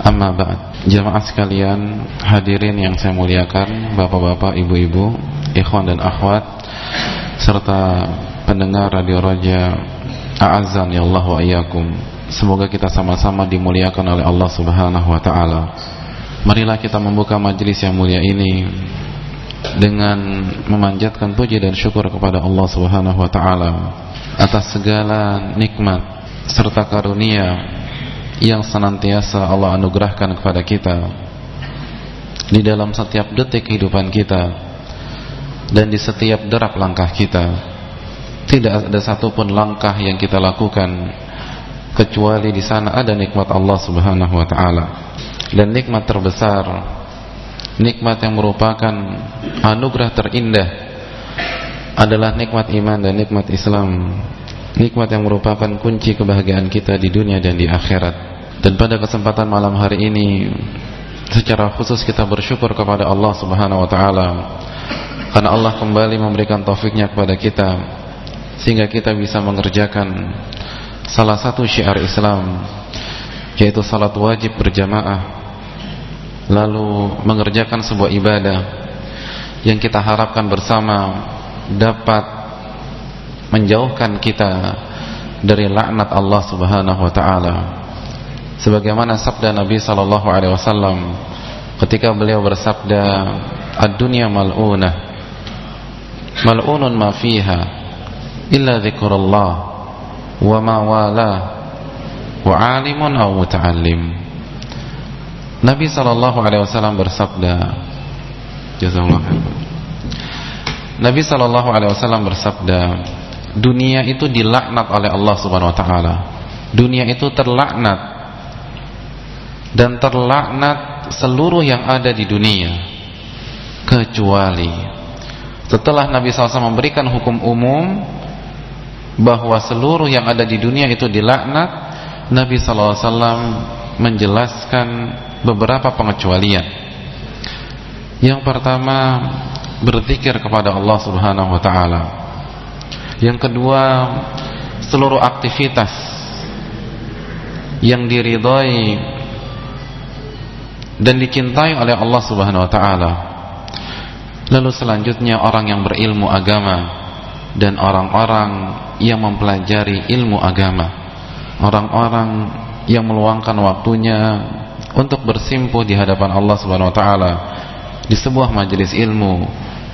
Amma ba'd. Jamaah sekalian Hadirin yang saya muliakan Bapak-bapak, ibu-ibu Ikhwan dan akhwat Serta pendengar Radio Raja A'azan ya Allah wa iyyakum. Semoga kita sama-sama dimuliakan oleh Allah subhanahu wa ta'ala. Marilah kita membuka majelis yang mulia ini Dengan memanjatkan puji dan syukur kepada Allah subhanahu wa ta'ala Atas segala nikmat Serta karunia yang senantiasa Allah anugerahkan kepada kita di dalam setiap detik kehidupan kita dan di setiap derap langkah kita. Tidak ada satupun langkah yang kita lakukan kecuali di sana ada nikmat Allah Subhanahu wa taala. Dan nikmat terbesar nikmat yang merupakan anugerah terindah adalah nikmat iman dan nikmat Islam. Nikmat yang merupakan kunci kebahagiaan kita di dunia dan di akhirat dan pada kesempatan malam hari ini secara khusus kita bersyukur kepada Allah Subhanahu wa taala. Karena Allah kembali memberikan taufiknya kepada kita sehingga kita bisa mengerjakan salah satu syiar Islam yaitu salat wajib berjamaah lalu mengerjakan sebuah ibadah yang kita harapkan bersama dapat menjauhkan kita dari laknat Allah Subhanahu wa taala sebagaimana sabda Nabi sallallahu alaihi wasallam ketika beliau bersabda ad-dunya mal'unah mal'unun ma fiha illa dzikrullah wa ma wala wa 'alimun aw muta'allim. Nabi sallallahu alaihi wasallam bersabda jazakallahu Nabi sallallahu alaihi wasallam bersabda dunia itu dilaknat oleh Allah Subhanahu wa taala. Dunia itu terlaknat dan terlaknat seluruh yang ada di dunia. Kecuali setelah Nabi SAW memberikan hukum umum bahwa seluruh yang ada di dunia itu dilaknat Nabi SAW menjelaskan beberapa pengecualian. Yang pertama berzikir kepada Allah Subhanahu wa taala. Yang kedua seluruh aktivitas yang diridhoi dan dicintai oleh Allah Subhanahu wa taala. Lalu selanjutnya orang yang berilmu agama dan orang-orang yang mempelajari ilmu agama. Orang-orang yang meluangkan waktunya untuk bersimpuh di hadapan Allah Subhanahu wa taala di sebuah majelis ilmu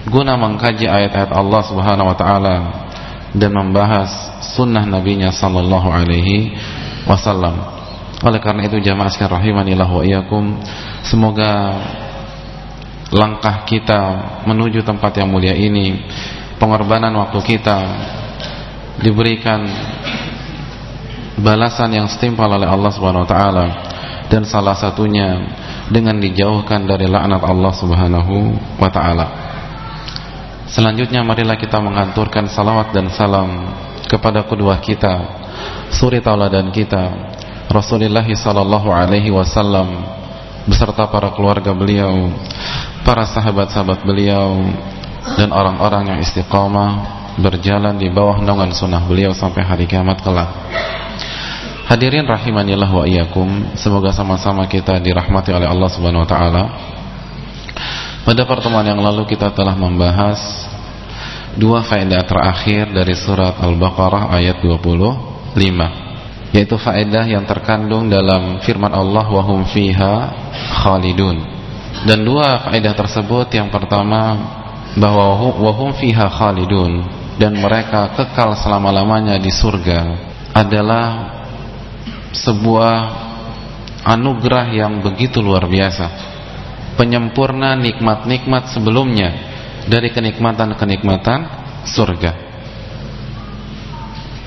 guna mengkaji ayat-ayat Allah Subhanahu wa taala dan membahas sunnah nabinya sallallahu alaihi wasallam. Oleh karena itu jamaah sekalian rahimanillah wa iyyakum, semoga langkah kita menuju tempat yang mulia ini pengorbanan waktu kita diberikan balasan yang setimpal oleh Allah Subhanahu wa taala dan salah satunya dengan dijauhkan dari laknat Allah Subhanahu wa taala. Selanjutnya marilah kita menganturkan salawat dan salam kepada kedua kita, suri tauladan kita, Rasulullah sallallahu alaihi wasallam beserta para keluarga beliau, para sahabat-sahabat beliau dan orang-orang yang istiqamah berjalan di bawah naungan sunnah beliau sampai hari kiamat kelak. Hadirin rahimanillah wa iyyakum, semoga sama-sama kita dirahmati oleh Allah Subhanahu wa taala. Pada pertemuan yang lalu kita telah membahas dua faedah terakhir dari surat Al-Baqarah ayat 25, yaitu faedah yang terkandung dalam firman Allah wa hum fiha khalidun. Dan dua faedah tersebut yang pertama bahwa wa hum fiha khalidun dan mereka kekal selama-lamanya di surga adalah sebuah anugerah yang begitu luar biasa. Penyempurna nikmat-nikmat sebelumnya dari kenikmatan-kenikmatan surga.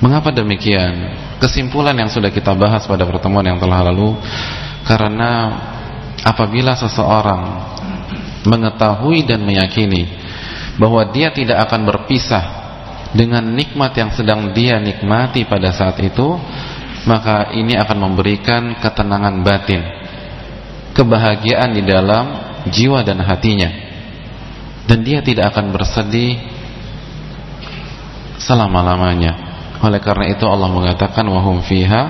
Mengapa demikian kesimpulan yang sudah kita bahas pada pertemuan yang telah lalu karena apabila seseorang mengetahui dan meyakini bahwa dia tidak akan berpisah dengan nikmat yang sedang dia nikmati pada saat itu maka ini akan memberikan ketenangan batin kebahagiaan di dalam jiwa dan hatinya. Dan dia tidak akan bersedih selama-lamanya oleh karena itu Allah mengatakan wahum fiha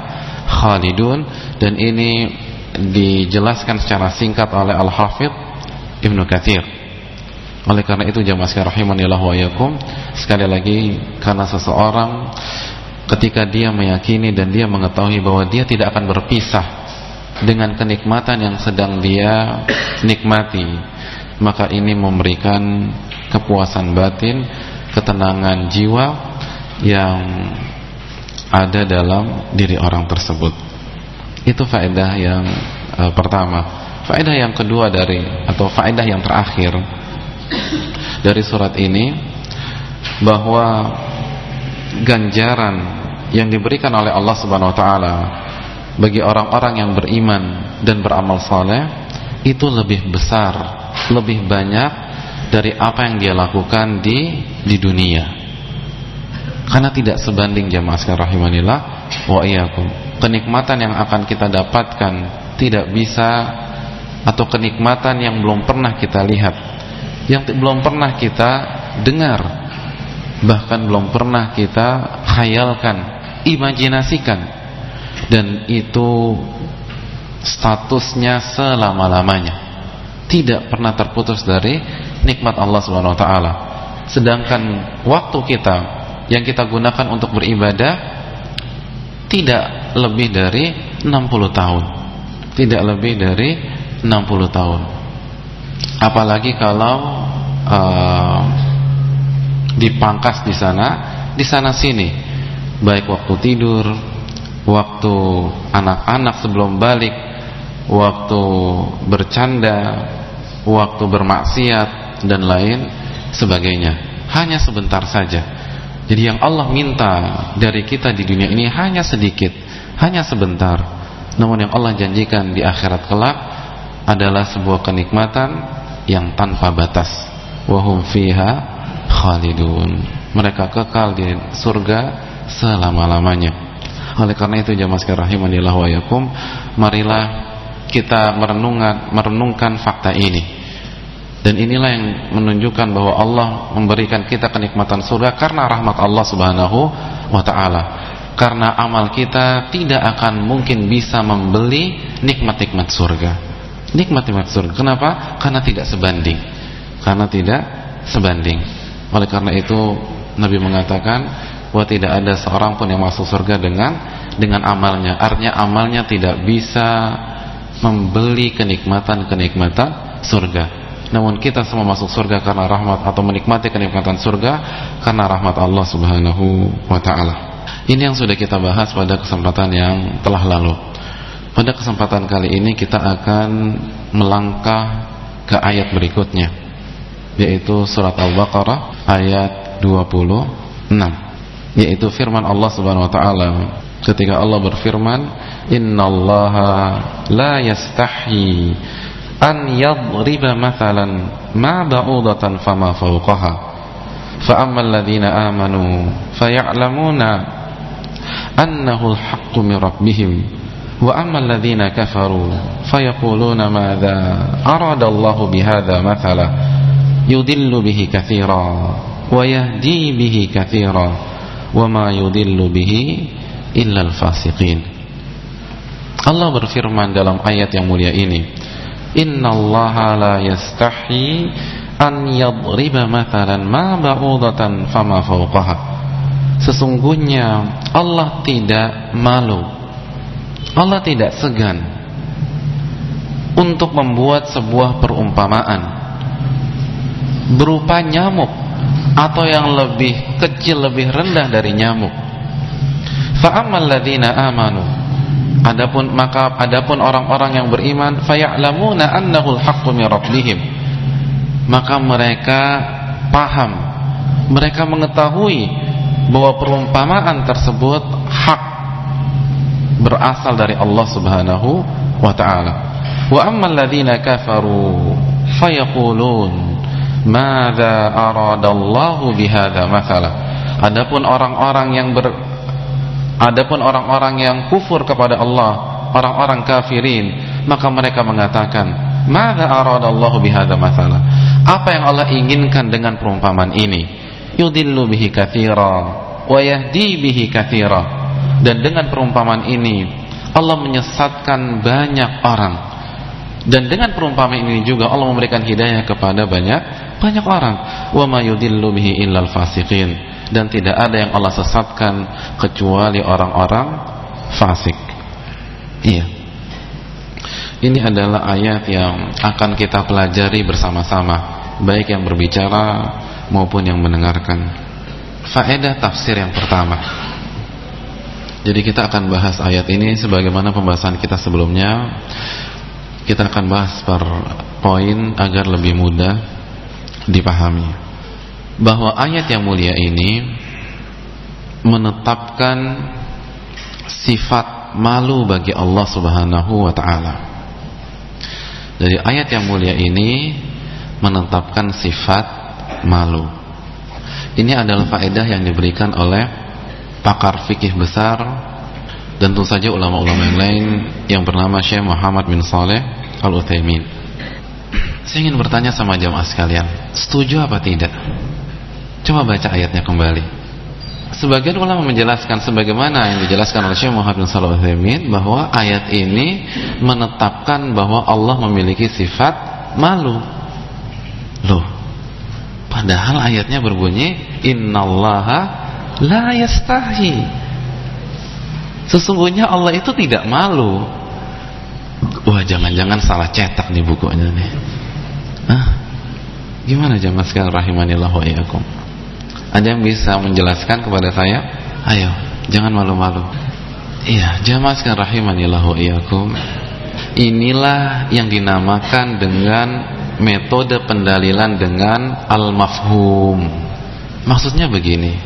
khalidun. Dan ini dijelaskan secara singkat oleh Al-Hafidh Ibnu Katsir. Oleh karena itu jamaah sekalian rahimanillah wa yakum sekali lagi karena seseorang ketika dia meyakini dan dia mengetahui bahwa dia tidak akan berpisah dengan kenikmatan yang sedang dia nikmati maka ini memberikan kepuasan batin ketenangan jiwa yang ada dalam diri orang tersebut itu faedah yang uh, pertama faedah yang kedua dari atau faedah yang terakhir dari surat ini bahwa ganjaran yang diberikan oleh Allah Subhanahu wa taala bagi orang-orang yang beriman dan beramal saleh itu lebih besar, lebih banyak dari apa yang dia lakukan di di dunia. Karena tidak sebanding jamaah sekalian rahimanillah wa iyyakum. Kenikmatan yang akan kita dapatkan tidak bisa atau kenikmatan yang belum pernah kita lihat, yang belum pernah kita dengar, bahkan belum pernah kita khayalkan imajinasikan. Dan itu statusnya selama-lamanya. Tidak pernah terputus dari nikmat Allah Subhanahu wa taala. Sedangkan waktu kita yang kita gunakan untuk beribadah tidak lebih dari 60 tahun tidak lebih dari 60 tahun apalagi kalau uh, dipangkas di sana di sana sini baik waktu tidur, waktu anak-anak sebelum balik, waktu bercanda, waktu bermaksiat dan lain sebagainya. Hanya sebentar saja. Jadi yang Allah minta dari kita di dunia ini hanya sedikit, hanya sebentar. Namun yang Allah janjikan di akhirat kelak adalah sebuah kenikmatan yang tanpa batas. Wahum fiha khalidun. Mereka kekal di surga selama-lamanya. Oleh karena itu jamaah sekalian rahimanillah wa yakum, marilah kita merenungkan merenungkan fakta ini. Dan inilah yang menunjukkan bahwa Allah memberikan kita kenikmatan surga karena rahmat Allah Subhanahu wa taala. Karena amal kita tidak akan mungkin bisa membeli nikmat-nikmat surga. Nikmat-nikmat surga. Kenapa? Karena tidak sebanding. Karena tidak sebanding. Oleh karena itu Nabi mengatakan bahwa tidak ada seorang pun yang masuk surga dengan dengan amalnya. Artinya amalnya tidak bisa membeli kenikmatan-kenikmatan surga. Namun kita semua masuk surga karena rahmat atau menikmati kenikmatan surga karena rahmat Allah Subhanahu wa taala. Ini yang sudah kita bahas pada kesempatan yang telah lalu. Pada kesempatan kali ini kita akan melangkah ke ayat berikutnya yaitu surat Al-Baqarah ayat 26 yaitu firman Allah Subhanahu wa taala ketika Allah berfirman innallaha la yastahi an yadriba mathalan ma ba'udatan fama fawqaha fa ammal ladhina amanu faya'lamuna annahu al-haqqu min rabbihim wa ammal ladhina kafaru fayaquluna madha arada Allah bihadha mathala yudillu bihi kathira wa yahdi bihi kathira wa ma yudillu bihi illa al-fasiqin Allah berfirman dalam ayat yang mulia ini innallaha la yastahi an yadriba mathalan ma ba'udatan fama fawqaha. Sesungguhnya Allah tidak malu. Allah tidak segan untuk membuat sebuah perumpamaan. Berupa nyamuk atau yang lebih kecil lebih rendah dari nyamuk. Fa'amal ladina amanu Adapun maka adapun orang-orang yang beriman faya'lamuna annahul haqqu min rabbihim. Maka mereka paham, mereka mengetahui bahwa perumpamaan tersebut hak berasal dari Allah Subhanahu wa taala. Wa ammal ladzina kafaru fayaqulun madza aradallahu bihadza mathala. Adapun orang-orang yang ber Adapun orang-orang yang kufur kepada Allah, orang-orang kafirin, maka mereka mengatakan, "Madza aradallahu bihadza mathala?" Apa yang Allah inginkan dengan perumpamaan ini? Yudillu bihi katsira wa yahdi bihi katsira. Dan dengan perumpamaan ini Allah menyesatkan banyak orang. Dan dengan perumpamaan ini juga Allah memberikan hidayah kepada banyak banyak orang. Wa ma yudillu bihi illal fasiqin dan tidak ada yang Allah sesatkan kecuali orang-orang fasik. Iya. Ini adalah ayat yang akan kita pelajari bersama-sama, baik yang berbicara maupun yang mendengarkan. Faedah tafsir yang pertama. Jadi kita akan bahas ayat ini sebagaimana pembahasan kita sebelumnya. Kita akan bahas per poin agar lebih mudah dipahami bahwa ayat yang mulia ini menetapkan sifat malu bagi Allah Subhanahu wa taala. Dari ayat yang mulia ini menetapkan sifat malu. Ini adalah faedah yang diberikan oleh pakar fikih besar dan tentu saja ulama-ulama yang lain yang bernama Syekh Muhammad bin Saleh Al-Utsaimin. Saya ingin bertanya sama jamaah sekalian, setuju apa tidak? Coba baca ayatnya kembali. Sebagian ulama menjelaskan sebagaimana yang dijelaskan oleh Syekh Muhammad bin Shalih Al bahwa ayat ini menetapkan bahwa Allah memiliki sifat malu. Loh. Padahal ayatnya berbunyi innallaha la yastahi. Sesungguhnya Allah itu tidak malu. Wah, jangan-jangan salah cetak nih bukunya nih. Hah? Gimana jamaah sekalian rahimanillah wa iyyakum? Ada yang bisa menjelaskan kepada saya? Ayo, jangan malu-malu. Iya, jamaah sekalian rahimanillah wa iyyakum. Inilah yang dinamakan dengan metode pendalilan dengan al-mafhum. Maksudnya begini.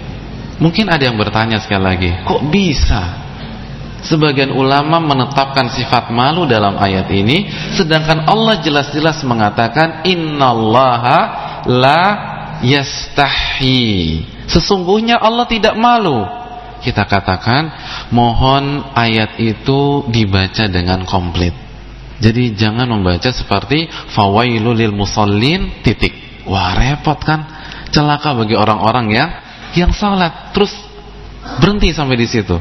Mungkin ada yang bertanya sekali lagi, kok bisa Sebagian ulama menetapkan sifat malu dalam ayat ini Sedangkan Allah jelas-jelas mengatakan Innallaha la yastahi. Sesungguhnya Allah tidak malu. Kita katakan mohon ayat itu dibaca dengan komplit. Jadi jangan membaca seperti fawailul lil musallin titik. Wah, repot kan? Celaka bagi orang-orang yang yang salat terus berhenti sampai di situ.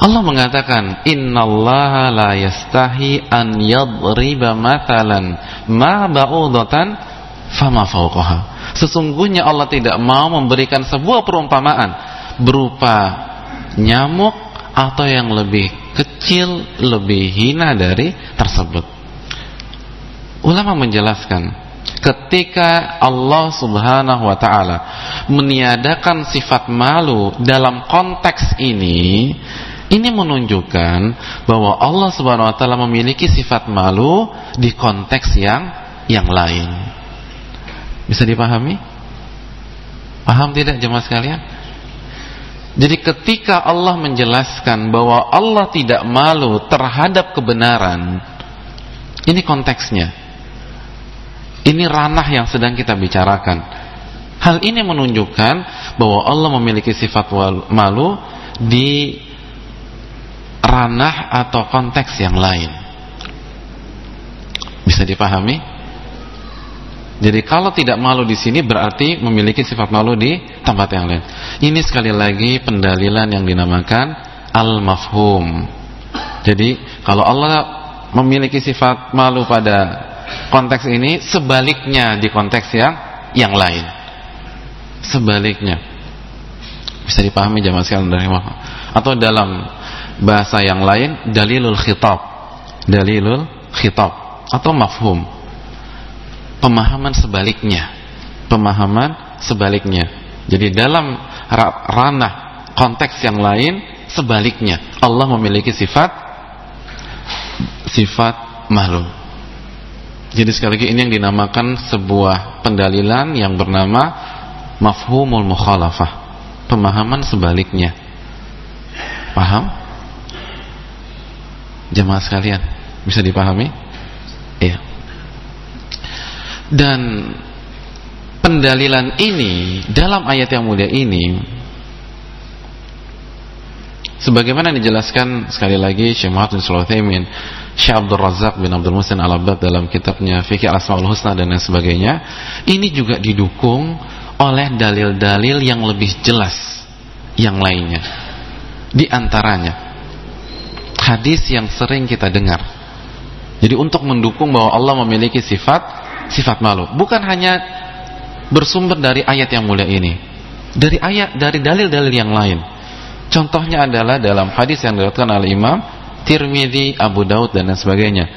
Allah mengatakan innallaha la yastahi an yadriba mathalan ma ba'udatan fama fauqaha. Sesungguhnya Allah tidak mau memberikan sebuah perumpamaan berupa nyamuk atau yang lebih kecil, lebih hina dari tersebut. Ulama menjelaskan, ketika Allah Subhanahu wa taala meniadakan sifat malu dalam konteks ini, ini menunjukkan bahwa Allah Subhanahu wa taala memiliki sifat malu di konteks yang yang lain. Bisa dipahami? Paham tidak jemaah sekalian? Jadi ketika Allah menjelaskan bahwa Allah tidak malu terhadap kebenaran, ini konteksnya. Ini ranah yang sedang kita bicarakan. Hal ini menunjukkan bahwa Allah memiliki sifat malu di ranah atau konteks yang lain. Bisa dipahami? Jadi kalau tidak malu di sini berarti memiliki sifat malu di tempat yang lain. Ini sekali lagi pendalilan yang dinamakan al-mafhum. Jadi kalau Allah memiliki sifat malu pada konteks ini sebaliknya di konteks yang yang lain. Sebaliknya. Bisa dipahami jamaah sekalian dari atau dalam bahasa yang lain dalilul khitab. Dalilul khitab. Atau mafhum pemahaman sebaliknya pemahaman sebaliknya jadi dalam ranah konteks yang lain sebaliknya Allah memiliki sifat sifat malu jadi sekali lagi ini yang dinamakan sebuah pendalilan yang bernama mafhumul mukhalafah. Pemahaman sebaliknya. Paham? Jemaah sekalian, bisa dipahami? Iya. Dan pendalilan ini dalam ayat yang mulia ini sebagaimana dijelaskan sekali lagi Syekh Muhammad bin Sulaiman Syekh Abdul Razak bin Abdul Musin Al-Abbad dalam kitabnya Fikih Asmaul Husna dan lain sebagainya ini juga didukung oleh dalil-dalil yang lebih jelas yang lainnya. Di antaranya hadis yang sering kita dengar. Jadi untuk mendukung bahwa Allah memiliki sifat sifat malu bukan hanya bersumber dari ayat yang mulia ini dari ayat dari dalil-dalil yang lain contohnya adalah dalam hadis yang diriwayatkan oleh Imam Tirmidzi, Abu Daud dan lain sebagainya.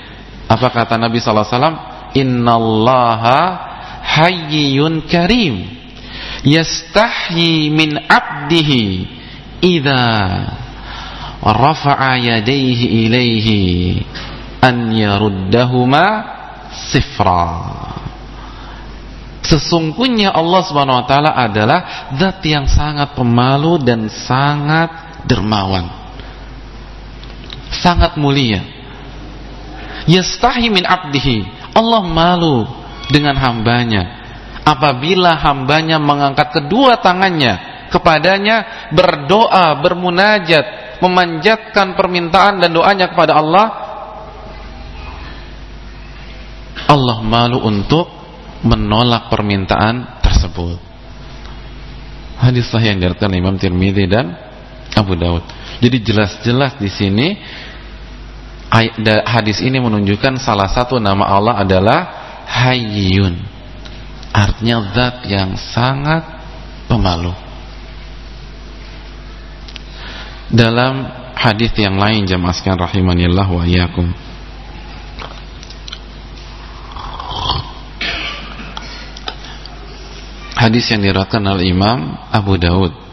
Apa kata Nabi sallallahu alaihi wasallam? Innallaha hayyun karim. Yastahyi min 'abdihi idza rafa'a yadayhi ilaihi an yaruddahuma sifra. Sesungguhnya Allah Subhanahu wa taala adalah zat yang sangat pemalu dan sangat dermawan sangat mulia. Yastahi min abdihi. Allah malu dengan hambanya. Apabila hambanya mengangkat kedua tangannya kepadanya berdoa, bermunajat, memanjatkan permintaan dan doanya kepada Allah, Allah malu untuk menolak permintaan tersebut. Hadis sahih yang diriwayatkan Imam Tirmidzi dan Abu Daud. Jadi jelas-jelas di sini hadis ini menunjukkan salah satu nama Allah adalah Hayyun. Artinya zat yang sangat pemalu. Dalam hadis yang lain jamaah sekalian rahimanillah wa iyyakum. Hadis yang diriwayatkan oleh Imam Abu Daud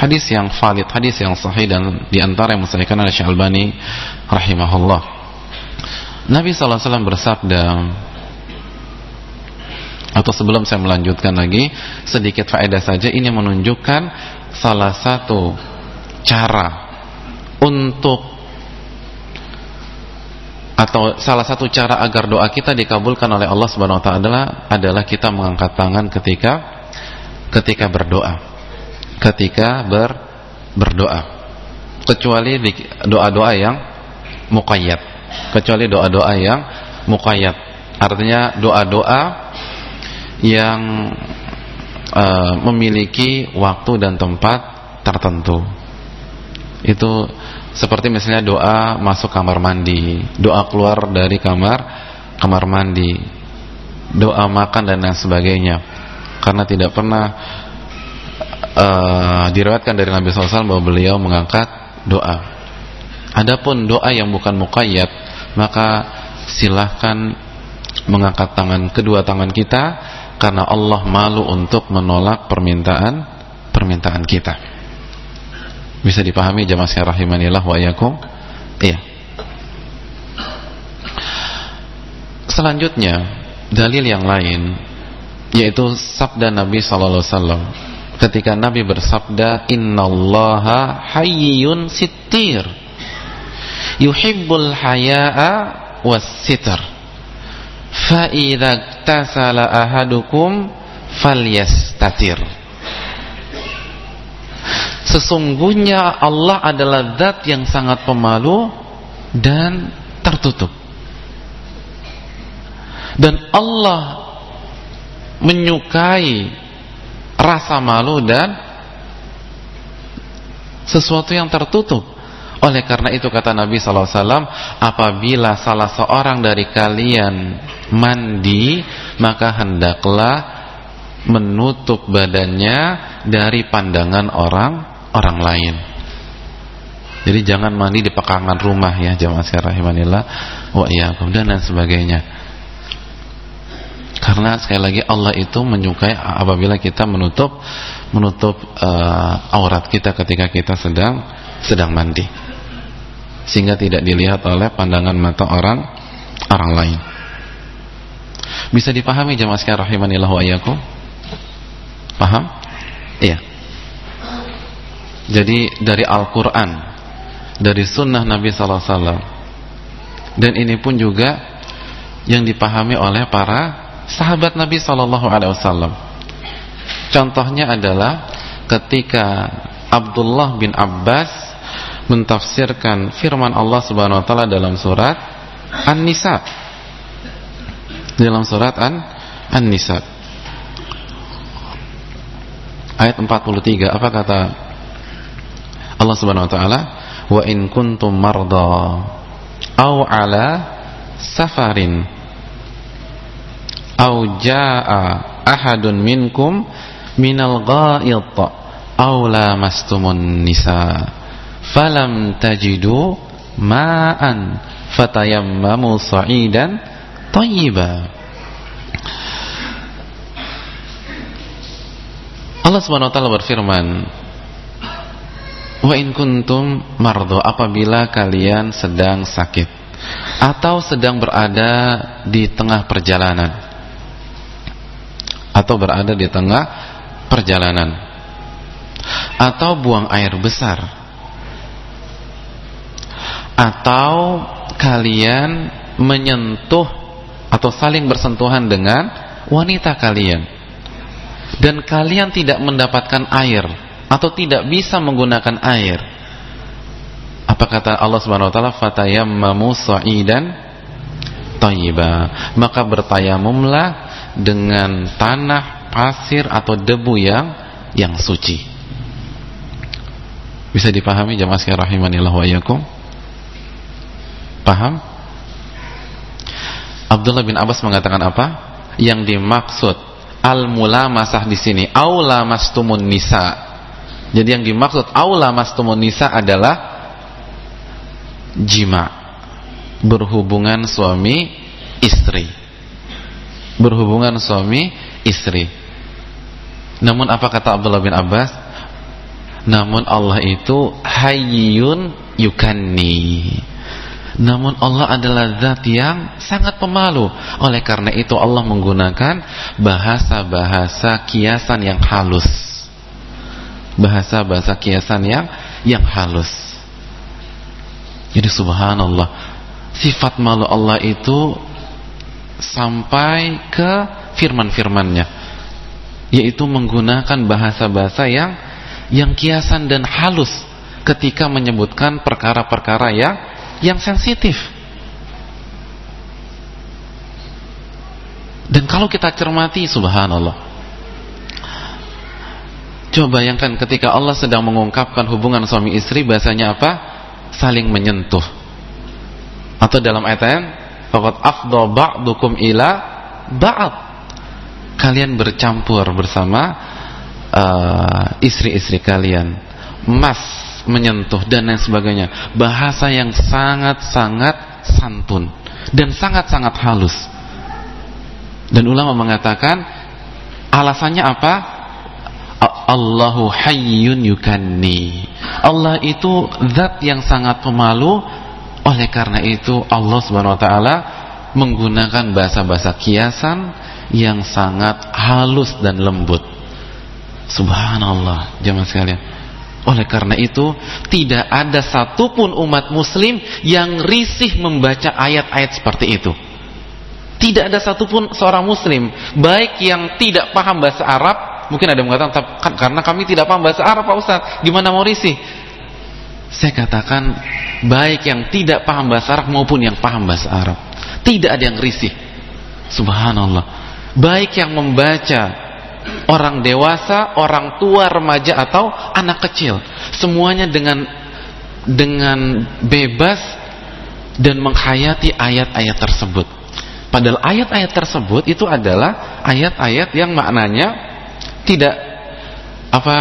hadis yang valid, hadis yang sahih dan di antara yang mensahihkan oleh Albani rahimahullah. Nabi SAW bersabda atau sebelum saya melanjutkan lagi sedikit faedah saja ini menunjukkan salah satu cara untuk atau salah satu cara agar doa kita dikabulkan oleh Allah Subhanahu wa taala adalah kita mengangkat tangan ketika ketika berdoa. Ketika ber, berdoa. Kecuali doa-doa yang muqayyad. Kecuali doa-doa yang muqayyad. Artinya doa-doa yang uh, memiliki waktu dan tempat tertentu. Itu seperti misalnya doa masuk kamar mandi. Doa keluar dari kamar kamar mandi. Doa makan dan lain sebagainya. Karena tidak pernah uh, diriwayatkan dari Nabi SAW bahwa beliau mengangkat doa. Adapun doa yang bukan muqayyad maka silahkan mengangkat tangan kedua tangan kita karena Allah malu untuk menolak permintaan permintaan kita bisa dipahami jamaah sekalian rahimanillah wa yakum iya. Selanjutnya dalil yang lain yaitu sabda Nabi sallallahu alaihi wasallam. Ketika Nabi bersabda innallaha hayyun sittir yuhibbul haya'a was sitr fa idza tasala ahadukum falyastatir Sesungguhnya Allah adalah zat yang sangat pemalu dan tertutup. Dan Allah menyukai rasa malu dan sesuatu yang tertutup. Oleh karena itu kata Nabi SAW apabila salah seorang dari kalian mandi maka hendaklah menutup badannya dari pandangan orang orang lain jadi jangan mandi di pekangan rumah ya jamaah rahimanillah wa iyyakum dan lain sebagainya karena sekali lagi Allah itu menyukai apabila kita menutup menutup uh, aurat kita ketika kita sedang sedang mandi. Sehingga tidak dilihat oleh pandangan mata orang orang lain. Bisa dipahami jemaah sekalian rahimanillah wa iyyakum? Paham? Iya. Jadi dari Al-Qur'an, dari sunnah Nabi sallallahu alaihi wasallam. Dan ini pun juga yang dipahami oleh para sahabat Nabi Shallallahu Alaihi Wasallam. Contohnya adalah ketika Abdullah bin Abbas mentafsirkan firman Allah Subhanahu Wa Taala dalam surat An-Nisa. Dalam surat An An-Nisa. Ayat 43 apa kata Allah Subhanahu wa taala? Wa in kuntum marda au ala safarin au jaa ahadun minkum minal ghaid aw lamastumun nisa falam tajidu ma'an fatayammamu sa'idan tayyiba Allah Subhanahu wa taala berfirman Wa in kuntum mardo apabila kalian sedang sakit atau sedang berada di tengah perjalanan atau berada di tengah perjalanan atau buang air besar atau kalian menyentuh atau saling bersentuhan dengan wanita kalian dan kalian tidak mendapatkan air atau tidak bisa menggunakan air apa kata Allah Subhanahu wa taala fatayammamu sa'idan thayyiba maka bertayamumlah dengan tanah, pasir atau debu yang yang suci. Bisa dipahami jamaah sekalian rahimanillah wa iyyakum? Paham? Abdullah bin Abbas mengatakan apa? Yang dimaksud al-mulamasah di sini aula mastumun nisa. Jadi yang dimaksud aula mastumun nisa adalah jima berhubungan suami istri berhubungan suami istri. Namun apa kata Abdullah bin Abbas? Namun Allah itu hayyun yukanni. Namun Allah adalah zat yang sangat pemalu. Oleh karena itu Allah menggunakan bahasa-bahasa kiasan yang halus. Bahasa-bahasa kiasan yang yang halus. Jadi subhanallah, sifat malu Allah itu sampai ke firman-firmannya yaitu menggunakan bahasa-bahasa yang yang kiasan dan halus ketika menyebutkan perkara-perkara yang yang sensitif dan kalau kita cermati subhanallah coba bayangkan ketika Allah sedang mengungkapkan hubungan suami istri bahasanya apa saling menyentuh atau dalam ayat Faqad afdha ba'dukum ila ba'd. Kalian bercampur bersama uh, istri-istri uh, kalian. Mas menyentuh dan lain sebagainya. Bahasa yang sangat-sangat santun dan sangat-sangat halus. Dan ulama mengatakan alasannya apa? Allahu hayyun yukanni. Allah itu zat yang sangat pemalu. Oleh karena itu Allah Subhanahu wa taala menggunakan bahasa-bahasa kiasan yang sangat halus dan lembut. Subhanallah, jemaah sekalian. Oleh karena itu, tidak ada satupun umat muslim yang risih membaca ayat-ayat seperti itu. Tidak ada satupun seorang muslim, baik yang tidak paham bahasa Arab, mungkin ada yang mengatakan, kan, karena kami tidak paham bahasa Arab Pak Ustaz, gimana mau risih? Saya katakan, baik yang tidak paham bahasa Arab maupun yang paham bahasa Arab. Tidak ada yang risih. Subhanallah. Baik yang membaca orang dewasa, orang tua, remaja atau anak kecil. Semuanya dengan dengan bebas dan menghayati ayat-ayat tersebut. Padahal ayat-ayat tersebut itu adalah ayat-ayat yang maknanya tidak apa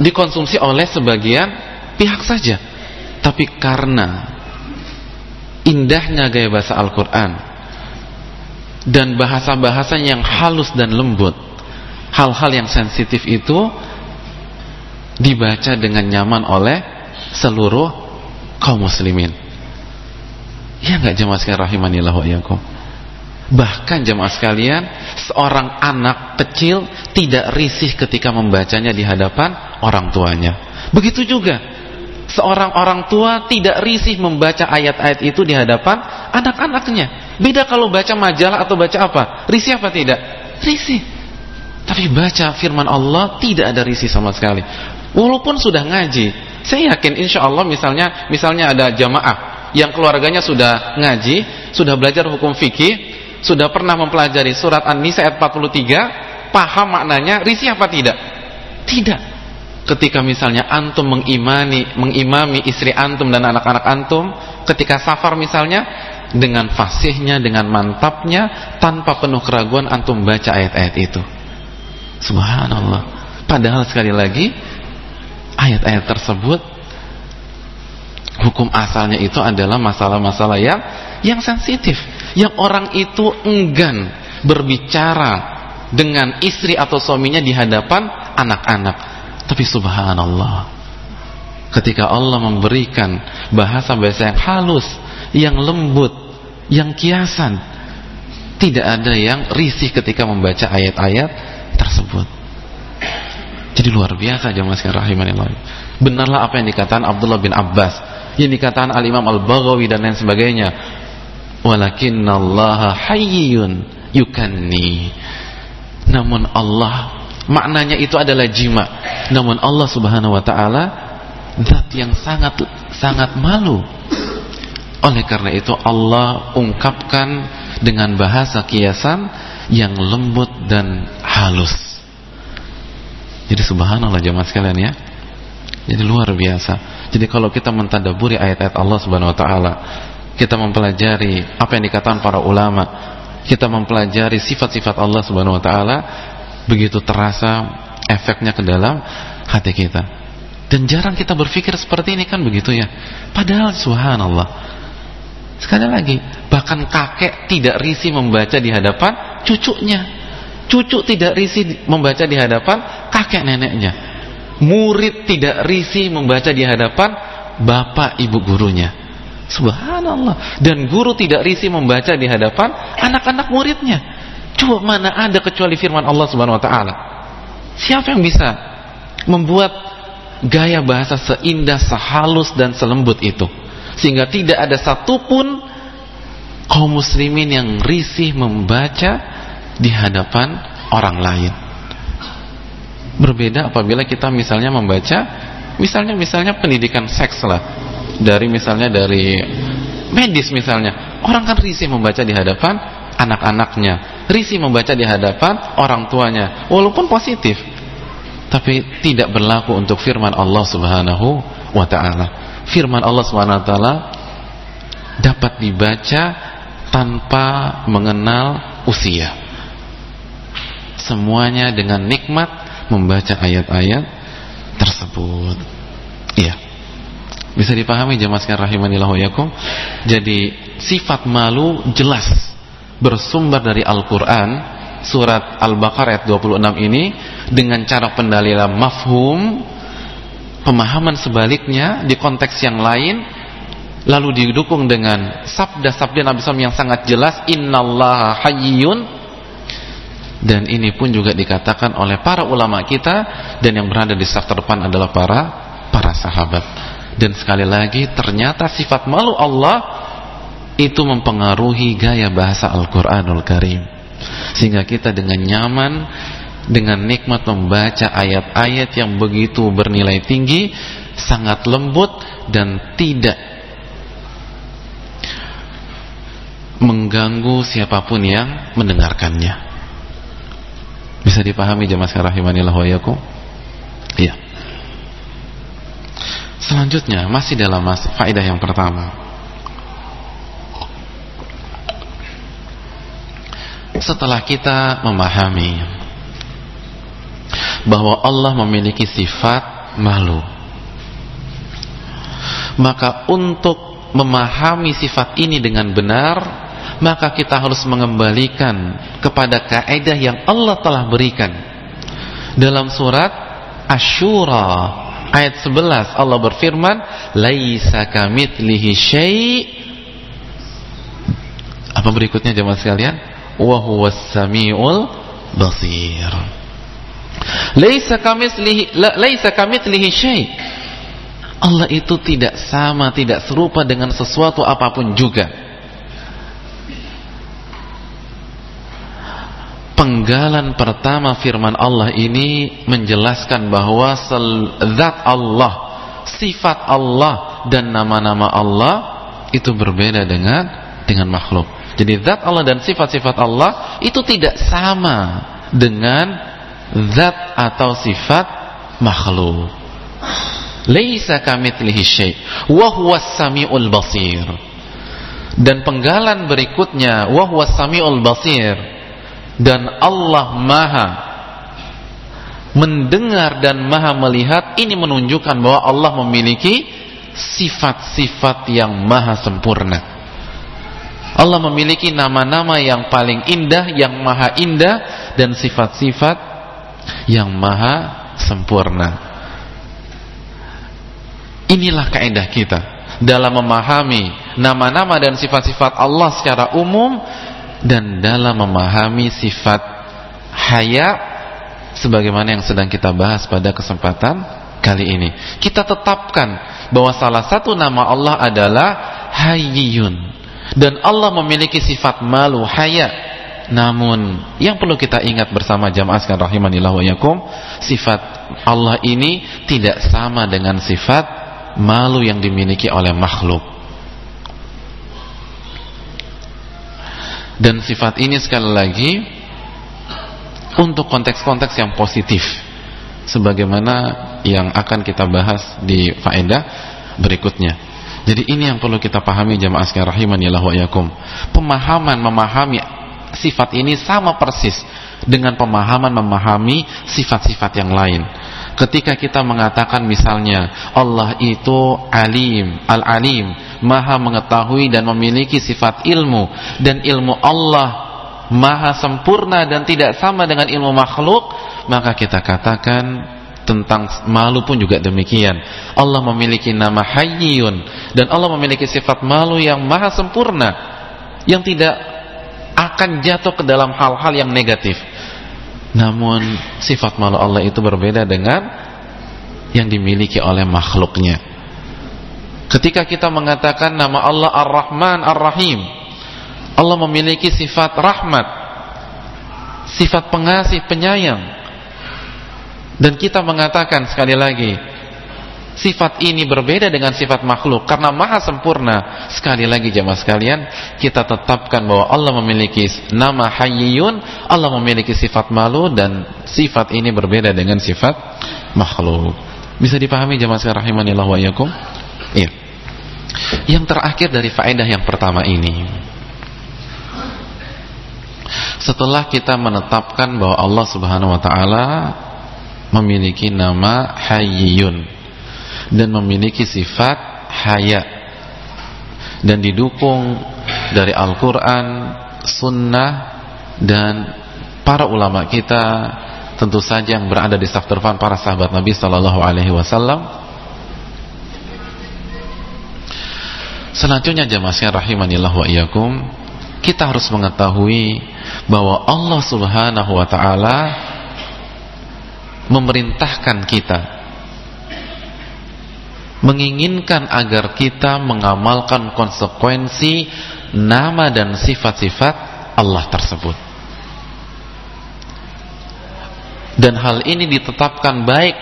dikonsumsi oleh sebagian pihak saja. Tapi karena indahnya gaya bahasa Al-Qur'an dan bahasa-bahasa yang halus dan lembut hal-hal yang sensitif itu dibaca dengan nyaman oleh seluruh kaum muslimin. Ya enggak jemaah sekalian rahimanillah wa iyyakum. Bahkan jemaah sekalian, seorang anak kecil tidak risih ketika membacanya di hadapan orang tuanya. Begitu juga seorang orang tua tidak risih membaca ayat-ayat itu di hadapan anak-anaknya. Beda kalau baca majalah atau baca apa? Risih apa tidak? Risih. Tapi baca firman Allah tidak ada risi sama sekali. Walaupun sudah ngaji, saya yakin insya Allah misalnya misalnya ada jamaah yang keluarganya sudah ngaji, sudah belajar hukum fikih, sudah pernah mempelajari surat An-Nisa ayat 43, paham maknanya, risi apa tidak? Tidak. Ketika misalnya antum mengimani, mengimami istri antum dan anak-anak antum, ketika safar misalnya, dengan fasihnya, dengan mantapnya, tanpa penuh keraguan antum baca ayat-ayat itu. Subhanallah. Padahal sekali lagi ayat-ayat tersebut hukum asalnya itu adalah masalah-masalah yang yang sensitif, yang orang itu enggan berbicara dengan istri atau suaminya di hadapan anak-anak. Tapi subhanallah. Ketika Allah memberikan bahasa-bahasa yang halus, yang lembut, yang kiasan, tidak ada yang risih ketika membaca ayat-ayat tersebut. Jadi luar biasa jemaah sekalian rahimanillah. Benarlah apa yang dikatakan Abdullah bin Abbas, yang dikatakan Al-Imam Al-Baghawi dan lain sebagainya. Walakinallaha hayyun yukanni. Namun Allah maknanya itu adalah jima. Namun Allah Subhanahu wa taala zat yang sangat sangat malu. Oleh karena itu Allah ungkapkan dengan bahasa kiasan yang lembut dan halus. Jadi subhanallah jemaah sekalian ya. Jadi luar biasa. Jadi kalau kita mentadaburi ayat-ayat Allah Subhanahu wa taala, kita mempelajari apa yang dikatakan para ulama, kita mempelajari sifat-sifat Allah Subhanahu wa taala, begitu terasa efeknya ke dalam hati kita. Dan jarang kita berpikir seperti ini kan begitu ya. Padahal subhanallah. Sekali lagi, bahkan kakek tidak risih membaca di hadapan cucunya. Cucu tidak risih membaca di hadapan kakek neneknya. Murid tidak risih membaca di hadapan bapak ibu gurunya. Subhanallah. Dan guru tidak risih membaca di hadapan anak-anak muridnya. Coba mana ada kecuali firman Allah Subhanahu wa taala. Siapa yang bisa membuat gaya bahasa seindah, sehalus dan selembut itu? Sehingga tidak ada satupun kaum muslimin yang risih membaca di hadapan orang lain. Berbeda apabila kita misalnya membaca misalnya misalnya pendidikan seks lah dari misalnya dari medis misalnya. Orang kan risih membaca di hadapan anak-anaknya, risih membaca di hadapan orang tuanya walaupun positif. Tapi tidak berlaku untuk firman Allah Subhanahu wa taala. Firman Allah Subhanahu wa taala dapat dibaca tanpa mengenal usia. Semuanya dengan nikmat membaca ayat-ayat tersebut. Iya. Bisa dipahami jemaah sekalian rahimanillah yakum. Jadi sifat malu jelas bersumber dari Al-Qur'an surat Al-Baqarah ayat 26 ini dengan cara pendalilan mafhum pemahaman sebaliknya di konteks yang lain lalu didukung dengan sabda-sabda Nabi SAW yang sangat jelas innallaha hayyun dan ini pun juga dikatakan oleh para ulama kita dan yang berada di saf terdepan adalah para para sahabat. Dan sekali lagi ternyata sifat malu Allah itu mempengaruhi gaya bahasa Al-Quranul Karim. Sehingga kita dengan nyaman dengan nikmat membaca ayat-ayat yang begitu bernilai tinggi sangat lembut dan tidak mengganggu siapa pun yang mendengarkannya bisa dipahami jemaah sekalian rahimanillah wa yakum iya. Selanjutnya masih dalam mas faedah yang pertama. Setelah kita memahami bahwa Allah memiliki sifat malu maka untuk memahami sifat ini dengan benar maka kita harus mengembalikan kepada kaidah yang Allah telah berikan dalam surat Asyura ayat 11 Allah berfirman laisa kamitslihi syai' apa berikutnya jemaah sekalian wa huwas samiul basir. Laisa kamitslihi laisa kamitslihi syai. Allah itu tidak sama, tidak serupa dengan sesuatu apa pun juga. Penggalan pertama firman Allah ini menjelaskan bahwa zat Allah, sifat Allah dan nama-nama Allah itu berbeda dengan dengan makhluk. Jadi zat Allah dan sifat-sifat Allah itu tidak sama dengan zat atau sifat makhluk. Laisa kamitslihi syai' wa huwas samiul basir. Dan penggalan berikutnya wa huwas samiul basir dan Allah Maha mendengar dan Maha melihat ini menunjukkan bahwa Allah memiliki sifat-sifat yang maha sempurna. Allah memiliki nama-nama yang paling indah, yang maha indah dan sifat-sifat yang maha sempurna. Inilah kaidah kita dalam memahami nama-nama dan sifat-sifat Allah secara umum dan dalam memahami sifat haya sebagaimana yang sedang kita bahas pada kesempatan kali ini. Kita tetapkan bahwa salah satu nama Allah adalah Hayyun. Dan Allah memiliki sifat malu haya. Namun yang perlu kita ingat bersama jamaah sekalian rahimanillah wa yakum sifat Allah ini tidak sama dengan sifat malu yang dimiliki oleh makhluk dan sifat ini sekali lagi untuk konteks-konteks yang positif sebagaimana yang akan kita bahas di faedah berikutnya jadi ini yang perlu kita pahami jamaah sekalian rahimanillah wa yakum. Pemahaman memahami sifat ini sama persis dengan pemahaman memahami sifat-sifat yang lain. Ketika kita mengatakan misalnya Allah itu alim, al-alim, maha mengetahui dan memiliki sifat ilmu dan ilmu Allah maha sempurna dan tidak sama dengan ilmu makhluk, maka kita katakan tentang malu pun juga demikian. Allah memiliki nama Hayyun dan Allah memiliki sifat malu yang maha sempurna yang tidak akan jatuh ke dalam hal-hal yang negatif. Namun sifat malu Allah itu berbeda dengan yang dimiliki oleh makhluknya. Ketika kita mengatakan nama Allah Ar-Rahman Ar-Rahim, Allah memiliki sifat rahmat, sifat pengasih, penyayang dan kita mengatakan sekali lagi Sifat ini berbeda dengan sifat makhluk. Karena maha sempurna Sekali lagi jamaah sekalian Kita tetapkan bahwa Allah memiliki nama hayyun Allah memiliki sifat malu Dan sifat ini berbeda dengan sifat makhluk. Bisa dipahami jamaah sekalian rahimanillah wa yakum Iya. Yang terakhir dari faedah yang pertama ini. Setelah kita menetapkan bahwa Allah Subhanahu wa taala memiliki nama Hayyun dan memiliki sifat haya. Dan didukung dari Al-Qur'an, sunnah dan para ulama kita tentu saja yang berada di saf para sahabat Nabi sallallahu alaihi wasallam. Selanjutnya jamaah rahimanillah wa iyyakum kita harus mengetahui bahwa Allah Subhanahu wa taala memerintahkan kita menginginkan agar kita mengamalkan konsekuensi nama dan sifat-sifat Allah tersebut. Dan hal ini ditetapkan baik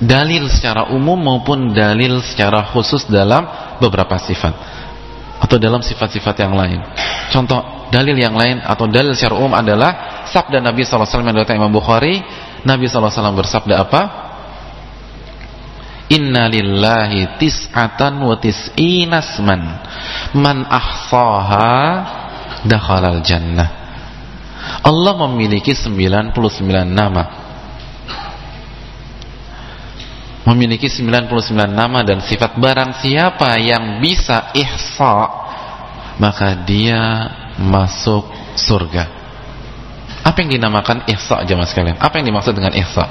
dalil secara umum maupun dalil secara khusus dalam beberapa sifat atau dalam sifat-sifat yang lain. Contoh dalil yang lain atau dalil secara umum adalah sabda Nabi SAW yang datang Imam Bukhari. Nabi SAW bersabda apa? Inna lillahi tis'atan wa tis'inasman man ahsaha dakhalal jannah. Allah memiliki 99 nama. Memiliki 99 nama dan sifat barang siapa yang bisa ihsa maka dia masuk surga. Apa yang dinamakan ihsa jemaah sekalian? Apa yang dimaksud dengan ihsa?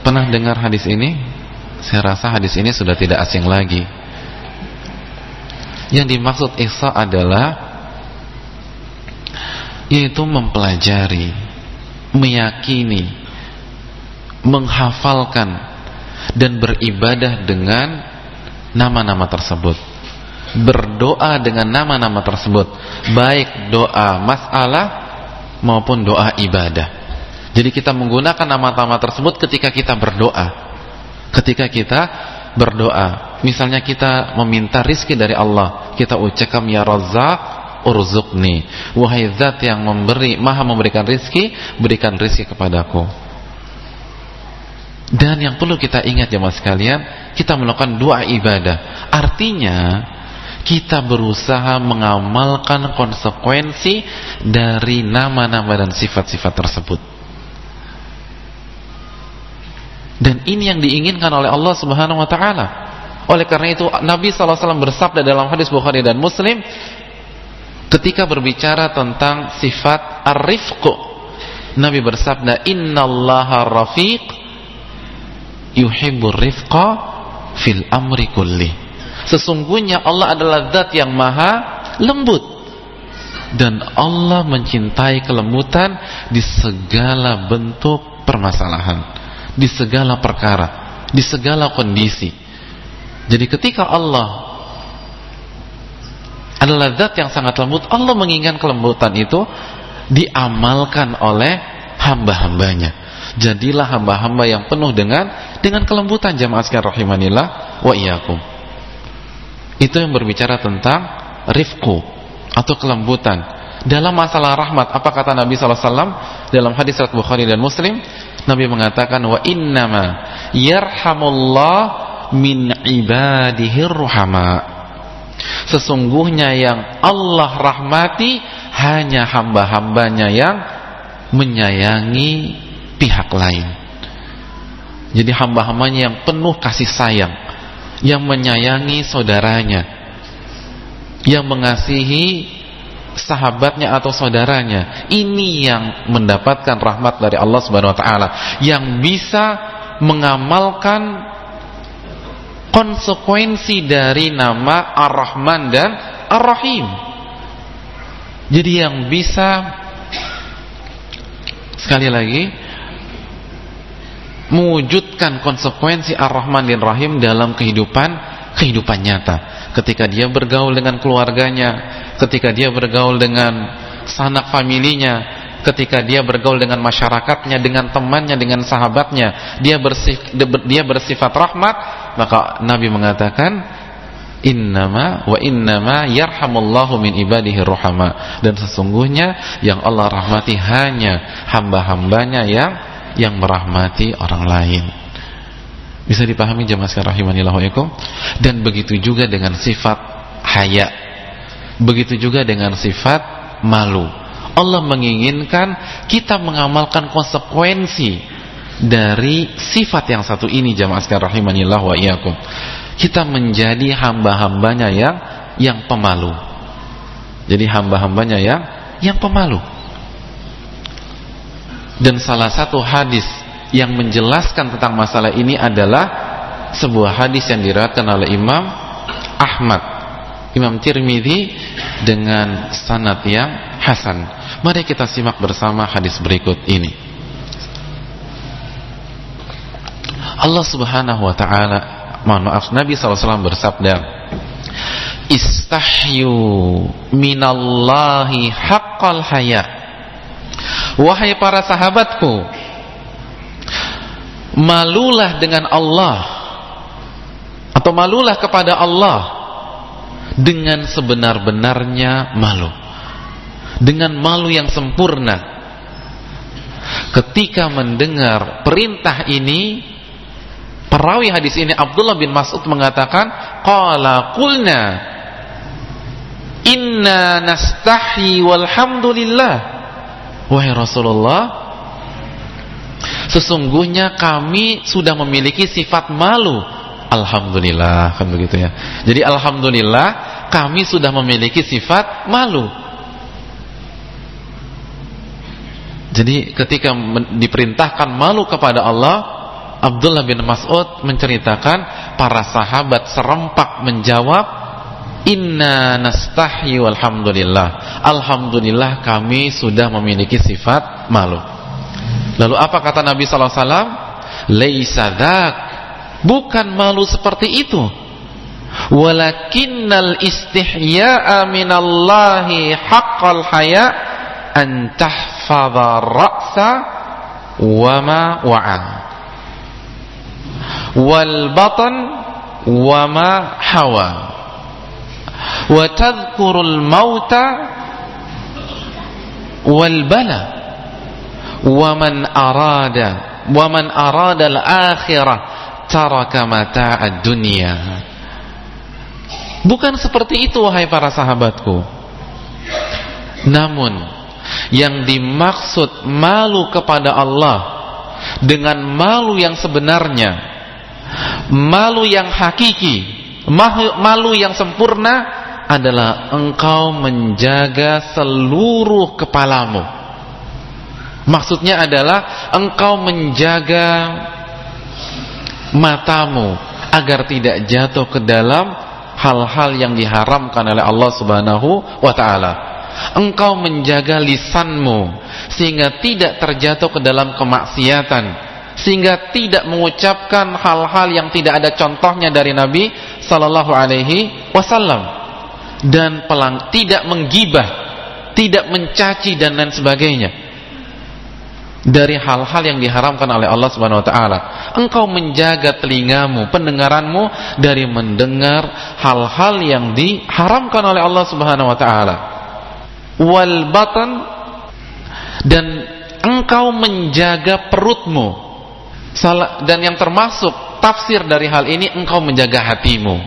Pernah dengar hadis ini saya rasa hadis ini sudah tidak asing lagi. Yang dimaksud ihsa adalah yaitu mempelajari meyakini menghafalkan dan beribadah dengan nama-nama tersebut. Berdoa dengan nama-nama tersebut baik doa masalah maupun doa ibadah. Jadi kita menggunakan nama-nama tersebut ketika kita berdoa ketika kita berdoa misalnya kita meminta rizki dari Allah kita ucapkan ya Razzaq urzukni wahai zat yang memberi maha memberikan rizki berikan rizki kepadaku dan yang perlu kita ingat jemaah sekalian, kita melakukan dua ibadah. Artinya kita berusaha mengamalkan konsekuensi dari nama-nama dan sifat-sifat tersebut. Dan ini yang diinginkan oleh Allah Subhanahu wa taala. Oleh karena itu Nabi SAW bersabda dalam hadis Bukhari dan Muslim ketika berbicara tentang sifat ar-rifqu. Nabi bersabda, "Innallaha rafiq yuhibbur rifqa fil amri kulli. Sesungguhnya Allah adalah zat yang maha lembut dan Allah mencintai kelembutan di segala bentuk permasalahan, di segala perkara, di segala kondisi. Jadi ketika Allah adalah zat yang sangat lembut, Allah menginginkan kelembutan itu diamalkan oleh hamba-hambanya jadilah hamba-hamba yang penuh dengan dengan kelembutan jamaah sekalian rahimanillah wa iyyakum. Itu yang berbicara tentang rifku atau kelembutan. Dalam masalah rahmat, apa kata Nabi SAW dalam hadis surat Bukhari dan Muslim? Nabi mengatakan wa innama yarhamullah min ibadihi ruhama. Sesungguhnya yang Allah rahmati hanya hamba-hambanya yang menyayangi pihak lain. Jadi hamba-hambanya yang penuh kasih sayang, yang menyayangi saudaranya, yang mengasihi sahabatnya atau saudaranya. Ini yang mendapatkan rahmat dari Allah Subhanahu wa taala, yang bisa mengamalkan konsekuensi dari nama Ar-Rahman dan Ar-Rahim. Jadi yang bisa sekali lagi mewujudkan konsekuensi Ar-Rahman dan Rahim dalam kehidupan kehidupan nyata. Ketika dia bergaul dengan keluarganya, ketika dia bergaul dengan sanak familinya, ketika dia bergaul dengan masyarakatnya, dengan temannya, dengan sahabatnya, dia bersif, dia bersifat rahmat, maka Nabi mengatakan innama wa innama yarhamullahu min ibadihi ruhama dan sesungguhnya yang Allah rahmati hanya hamba-hambanya yang yang merahmati orang lain. Bisa dipahami jemaah sekalian rahimanillah wa Dan begitu juga dengan sifat haya. Begitu juga dengan sifat malu. Allah menginginkan kita mengamalkan konsekuensi dari sifat yang satu ini jamaah sekalian rahimanillah wa iyyakum. Kita menjadi hamba-hambanya yang yang pemalu. Jadi hamba-hambanya yang yang pemalu. Dan salah satu hadis yang menjelaskan tentang masalah ini adalah sebuah hadis yang diriwayatkan oleh Imam Ahmad, Imam Tirmidzi dengan sanad yang hasan. Mari kita simak bersama hadis berikut ini. Allah Subhanahu wa taala, mohon maaf Nabi SAW bersabda, "Istahyu minallahi haqqal haya." Wahai para sahabatku, malulah dengan Allah atau malulah kepada Allah dengan sebenar-benarnya malu. Dengan malu yang sempurna. Ketika mendengar perintah ini, perawi hadis ini Abdullah bin Mas'ud mengatakan, qala qulna inna nastahi walhamdulillah. Wahai Rasulullah, sesungguhnya kami sudah memiliki sifat malu Alhamdulillah kan begitu ya. Jadi alhamdulillah kami sudah memiliki sifat malu. Jadi ketika diperintahkan malu kepada Allah, Abdullah bin Mas'ud menceritakan para sahabat serempak menjawab, "Inna nastahi walhamdulillah." Alhamdulillah kami sudah memiliki sifat malu. Lalu apa kata Nabi sallallahu alaihi wasallam? "Laisa Bukan malu seperti itu. Walakinnal istihya'a minallahi haqqal haya an tahfadha ra'sa wa ma wa'an. Wal batan wa ma hawa. Wa tadhkurul mauta wal bala. Wa man arada wa man arada al-akhirah taraka mata'ad dunia. Bukan seperti itu wahai para sahabatku. Namun yang dimaksud malu kepada Allah dengan malu yang sebenarnya, malu yang hakiki, malu yang sempurna adalah engkau menjaga seluruh kepalamu. Maksudnya adalah engkau menjaga matamu agar tidak jatuh ke dalam hal-hal yang diharamkan oleh Allah Subhanahu wa taala. Engkau menjaga lisanmu sehingga tidak terjatuh ke dalam kemaksiatan, sehingga tidak mengucapkan hal-hal yang tidak ada contohnya dari Nabi sallallahu alaihi wasallam dan pelang tidak menggibah, tidak mencaci dan lain sebagainya dari hal-hal yang diharamkan oleh Allah Subhanahu wa taala. Engkau menjaga telingamu, pendengaranmu dari mendengar hal-hal yang diharamkan oleh Allah Subhanahu wa taala. Wal batan dan engkau menjaga perutmu. Dan yang termasuk tafsir dari hal ini engkau menjaga hatimu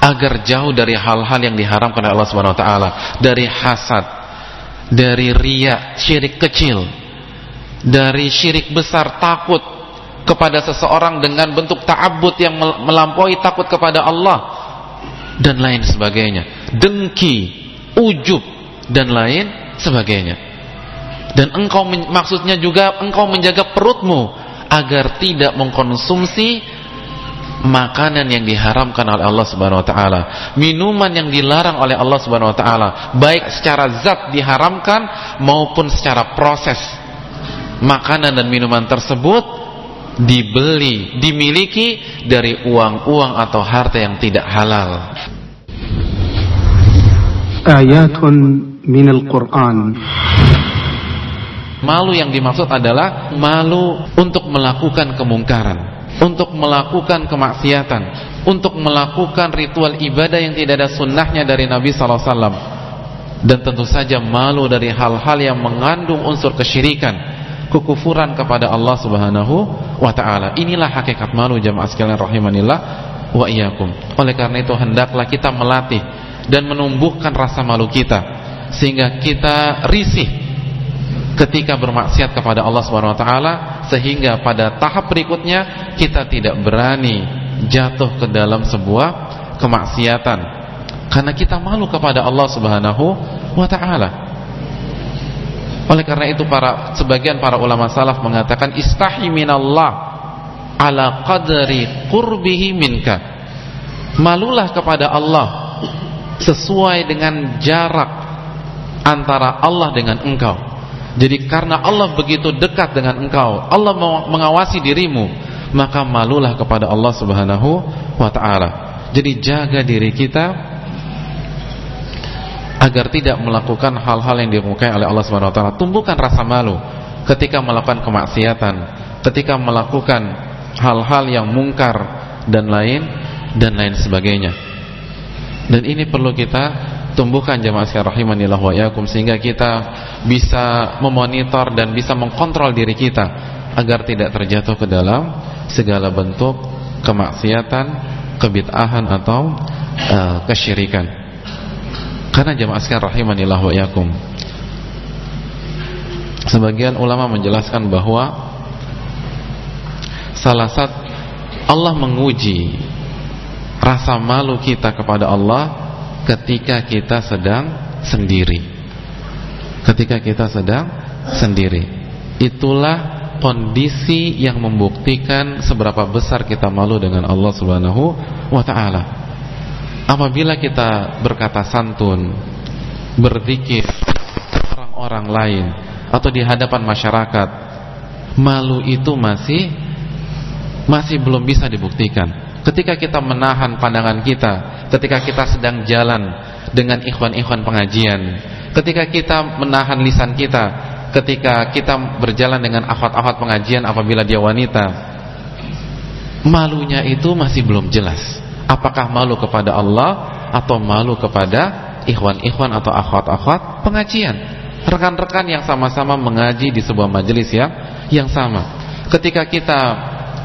agar jauh dari hal-hal yang diharamkan oleh Allah Subhanahu wa taala, dari hasad, dari ria syirik kecil dari syirik besar takut kepada seseorang dengan bentuk ta'abbud yang melampaui takut kepada Allah dan lain sebagainya. Dengki ujub dan lain sebagainya. Dan engkau maksudnya juga engkau menjaga perutmu agar tidak mengkonsumsi makanan yang diharamkan oleh Allah Subhanahu wa taala, minuman yang dilarang oleh Allah Subhanahu wa taala, baik secara zat diharamkan maupun secara proses. Makanan dan minuman tersebut dibeli, dimiliki dari uang-uang atau harta yang tidak halal. Ayatun minal Qur'an Malu yang dimaksud adalah malu untuk melakukan kemungkaran untuk melakukan kemaksiatan, untuk melakukan ritual ibadah yang tidak ada sunnahnya dari Nabi SAW, dan tentu saja malu dari hal-hal yang mengandung unsur kesyirikan, kekufuran kepada Allah Subhanahu wa taala. Inilah hakikat malu jamaah sekalian rahimanillah wa iyyakum. Oleh karena itu hendaklah kita melatih dan menumbuhkan rasa malu kita sehingga kita risih ketika bermaksiat kepada Allah Subhanahu wa taala sehingga pada tahap berikutnya kita tidak berani jatuh ke dalam sebuah kemaksiatan karena kita malu kepada Allah Subhanahu wa taala. Oleh karena itu para sebagian para ulama salaf mengatakan istahi minallah ala qadri qurbihi minka. Malulah kepada Allah sesuai dengan jarak antara Allah dengan engkau. Jadi karena Allah begitu dekat dengan engkau, Allah mengawasi dirimu, maka malulah kepada Allah Subhanahu wa taala. Jadi jaga diri kita agar tidak melakukan hal-hal yang dimurkai oleh Allah Subhanahu wa taala. Tumbuhkan rasa malu ketika melakukan kemaksiatan, ketika melakukan hal-hal yang mungkar dan lain dan lain sebagainya. Dan ini perlu kita tumbuhkan jemaah sekalian rahimanillah wa yakum sehingga kita bisa memonitor dan bisa mengkontrol diri kita agar tidak terjatuh ke dalam segala bentuk kemaksiatan, kebid'ahan atau uh, kesyirikan. Karena jemaah sekalian rahimanillah wa yakum. Sebagian ulama menjelaskan bahwa salah satu Allah menguji rasa malu kita kepada Allah ketika kita sedang sendiri. Ketika kita sedang sendiri. Itulah kondisi yang membuktikan seberapa besar kita malu dengan Allah Subhanahu wa taala. Apabila kita berkata santun, berzikir orang-orang lain atau di hadapan masyarakat, malu itu masih masih belum bisa dibuktikan. Ketika kita menahan pandangan kita, ketika kita sedang jalan dengan ikhwan-ikhwan pengajian, ketika kita menahan lisan kita, ketika kita berjalan dengan akhwat-akhwat pengajian apabila dia wanita, malunya itu masih belum jelas. Apakah malu kepada Allah atau malu kepada ikhwan-ikhwan atau akhwat-akhwat pengajian? Rekan-rekan yang sama-sama mengaji di sebuah majelis yang yang sama. Ketika kita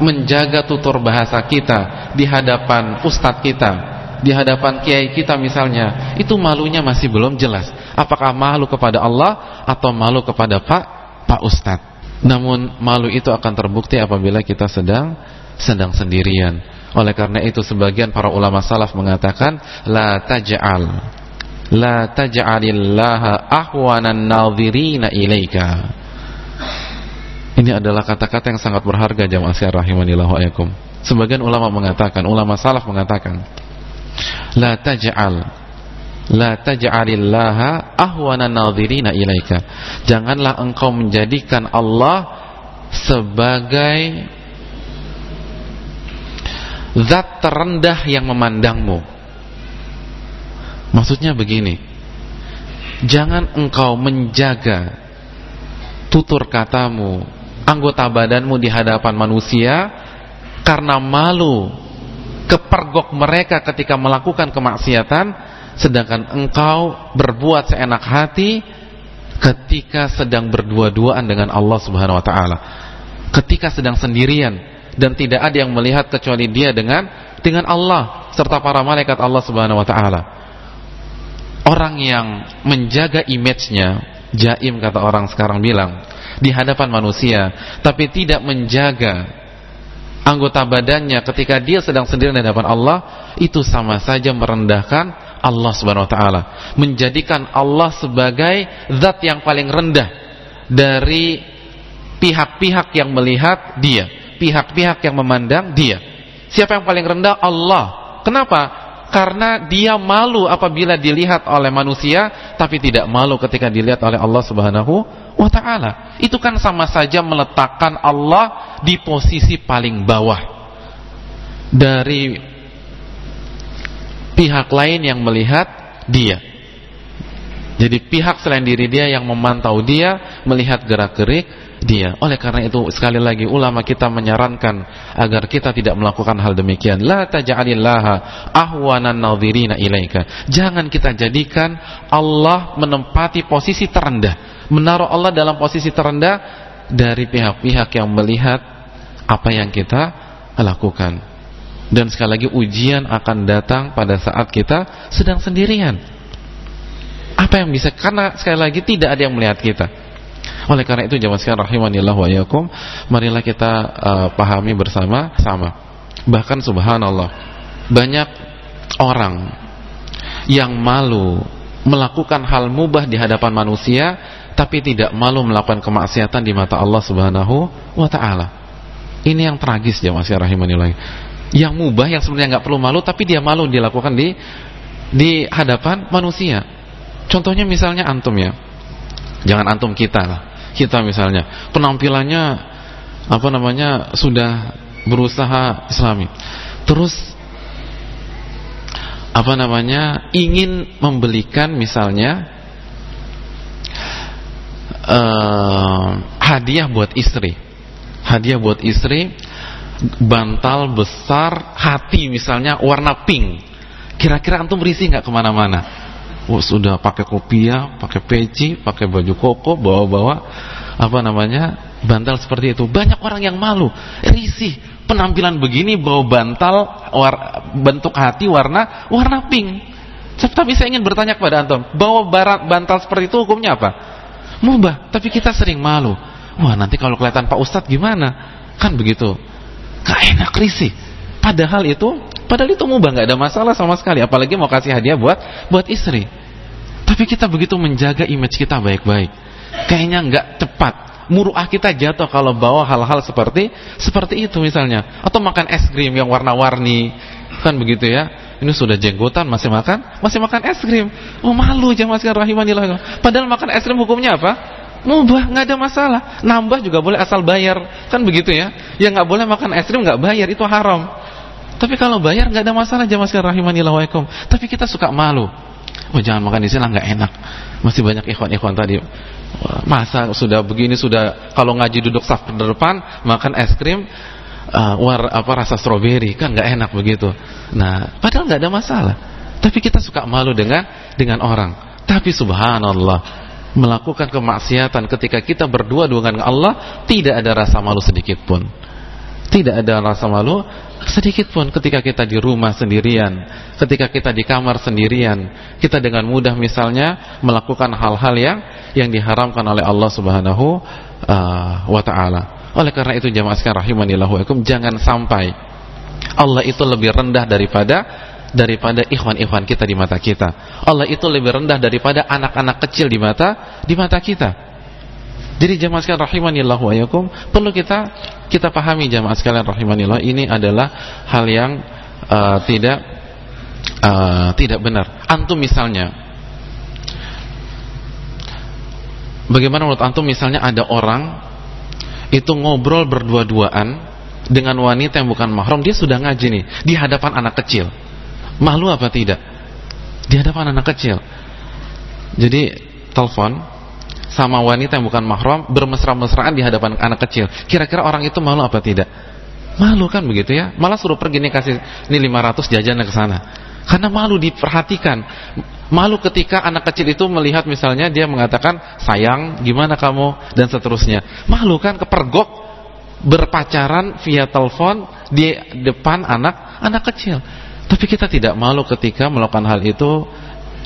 menjaga tutur bahasa kita di hadapan ustadz kita, di hadapan kiai kita misalnya, itu malunya masih belum jelas. Apakah malu kepada Allah atau malu kepada Pak Pak Ustadz? Namun malu itu akan terbukti apabila kita sedang sedang sendirian oleh karena itu sebagian para ulama salaf mengatakan la taj'al la taj'alillaha ahwanan nadhirina ilaika. Ini adalah kata-kata yang sangat berharga jamaah sekalian rahimanillah wa. Sebagian ulama mengatakan, ulama salaf mengatakan la taj'al la taj'alillaha ahwanan nadhirina ilaika. Janganlah engkau menjadikan Allah sebagai zat terendah yang memandangmu. Maksudnya begini, jangan engkau menjaga tutur katamu, anggota badanmu di hadapan manusia karena malu kepergok mereka ketika melakukan kemaksiatan, sedangkan engkau berbuat seenak hati ketika sedang berdua-duaan dengan Allah Subhanahu wa taala. Ketika sedang sendirian dan tidak ada yang melihat kecuali dia dengan dengan Allah serta para malaikat Allah Subhanahu wa taala. Orang yang menjaga image-nya, jaim kata orang sekarang bilang, di hadapan manusia, tapi tidak menjaga anggota badannya ketika dia sedang sendiri di hadapan Allah, itu sama saja merendahkan Allah Subhanahu wa taala, menjadikan Allah sebagai zat yang paling rendah dari pihak-pihak yang melihat dia pihak-pihak yang memandang dia. Siapa yang paling rendah? Allah. Kenapa? Karena dia malu apabila dilihat oleh manusia, tapi tidak malu ketika dilihat oleh Allah Subhanahu wa taala. Itu kan sama saja meletakkan Allah di posisi paling bawah dari pihak lain yang melihat dia. Jadi pihak selain diri dia yang memantau dia, melihat gerak-gerik dia. Oleh karena itu sekali lagi ulama kita menyarankan agar kita tidak melakukan hal demikian. La taj'alillaha ahwanan nadhirina ilaika. Jangan kita jadikan Allah menempati posisi terendah, menaruh Allah dalam posisi terendah dari pihak-pihak yang melihat apa yang kita lakukan. Dan sekali lagi ujian akan datang pada saat kita sedang sendirian. Apa yang bisa karena sekali lagi tidak ada yang melihat kita. Oleh karena itu jamaah sekalian rahimanillah wa yakum, marilah kita uh, pahami bersama sama. Bahkan subhanallah, banyak orang yang malu melakukan hal mubah di hadapan manusia tapi tidak malu melakukan kemaksiatan di mata Allah Subhanahu wa taala. Ini yang tragis ya Mas rahimanillah. Yang mubah yang sebenarnya nggak perlu malu tapi dia malu dilakukan di di hadapan manusia. Contohnya misalnya antum ya. Jangan antum kita lah. Kita misalnya. Penampilannya apa namanya sudah berusaha islami. Terus apa namanya ingin membelikan misalnya uh, hadiah buat istri. Hadiah buat istri bantal besar hati misalnya warna pink. Kira-kira antum berisi nggak ke mana-mana Oh, sudah pakai kopiah, pakai peci, pakai baju koko, bawa-bawa apa namanya bantal seperti itu. Banyak orang yang malu, risih penampilan begini bawa bantal war, bentuk hati warna warna pink. Tapi saya ingin bertanya kepada antum, bawa barat bantal seperti itu hukumnya apa? Mubah, tapi kita sering malu. Wah, nanti kalau kelihatan Pak Ustadz gimana? Kan begitu. Gak enak risih. Padahal itu, padahal itu mubah, nggak ada masalah sama sekali. Apalagi mau kasih hadiah buat buat istri. Tapi kita begitu menjaga image kita baik-baik. Kayaknya nggak tepat. Muruah kita jatuh kalau bawa hal-hal seperti seperti itu misalnya. Atau makan es krim yang warna-warni. Kan begitu ya. Ini sudah jenggotan masih makan? Masih makan es krim. Oh malu jamaah sekalian rahimanillah padahal makan es krim hukumnya apa? Mubah nggak ada masalah. Nambah juga boleh asal bayar. Kan begitu ya. Yang nggak boleh makan es krim nggak bayar. Itu haram tapi kalau bayar nggak ada masalah jamaah sekalian rahimanillah tapi kita suka malu. Oh jangan makan di sini nggak enak. Masih banyak ikhwan-ikhwan tadi. Masa sudah begini sudah kalau ngaji duduk saf depan makan es krim uh, war apa rasa stroberi kan nggak enak begitu. Nah padahal nggak ada masalah. Tapi kita suka malu dengan dengan orang. Tapi subhanallah melakukan kemaksiatan ketika kita berdua dengan Allah tidak ada rasa malu sedikit pun tidak ada rasa malu sedikit pun ketika kita di rumah sendirian, ketika kita di kamar sendirian, kita dengan mudah misalnya melakukan hal-hal yang yang diharamkan oleh Allah Subhanahu uh, wa taala. Oleh karena itu jamaah sekalian rahimanillah wa jangan sampai Allah itu lebih rendah daripada daripada ikhwan-ikhwan kita di mata kita. Allah itu lebih rendah daripada anak-anak kecil di mata di mata kita. Jadi jamaah sekalian rahimanillah wa yakum perlu kita kita pahami jamaah sekalian rahimanillah ini adalah hal yang uh, tidak uh, tidak benar. Antum misalnya Bagaimana menurut antum misalnya ada orang itu ngobrol berdua-duaan dengan wanita yang bukan mahram, dia sudah ngaji nih di hadapan anak kecil. Malu apa tidak? Di hadapan anak kecil. Jadi telepon sama wanita yang bukan mahram bermesra-mesraan di hadapan anak kecil. Kira-kira orang itu malu apa tidak? Malu kan begitu ya? Malah suruh pergi nih kasih ini 500 jajan ke sana. Karena malu diperhatikan. Malu ketika anak kecil itu melihat misalnya dia mengatakan, "Sayang, gimana kamu?" dan seterusnya. Malu kan kepergok berpacaran via telepon di depan anak anak kecil. Tapi kita tidak malu ketika melakukan hal itu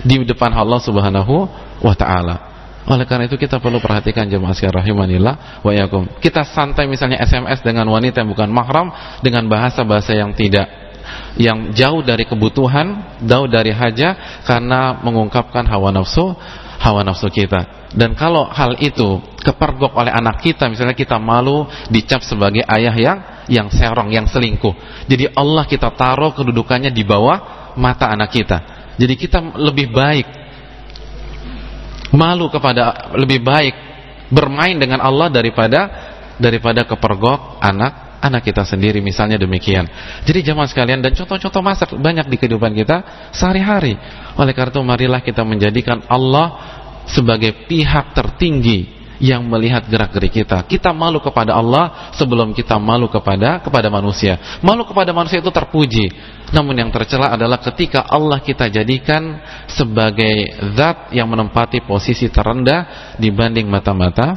di depan Allah Subhanahu wa taala. Oleh karena itu kita perlu perhatikan jemaah sekalian rahimanillah wa yakum. Kita santai misalnya SMS dengan wanita yang bukan mahram dengan bahasa-bahasa yang tidak yang jauh dari kebutuhan, jauh dari haja karena mengungkapkan hawa nafsu, hawa nafsu kita. Dan kalau hal itu kepergok oleh anak kita, misalnya kita malu dicap sebagai ayah yang yang serong, yang selingkuh. Jadi Allah kita taruh kedudukannya di bawah mata anak kita. Jadi kita lebih baik malu kepada lebih baik bermain dengan Allah daripada daripada kepergok anak anak kita sendiri misalnya demikian. Jadi jamaah sekalian dan contoh-contoh masak banyak di kehidupan kita sehari-hari. Oleh karena itu marilah kita menjadikan Allah sebagai pihak tertinggi yang melihat gerak-gerik kita. Kita malu kepada Allah sebelum kita malu kepada kepada manusia. Malu kepada manusia itu terpuji. Namun yang tercela adalah ketika Allah kita jadikan sebagai zat yang menempati posisi terendah dibanding mata-mata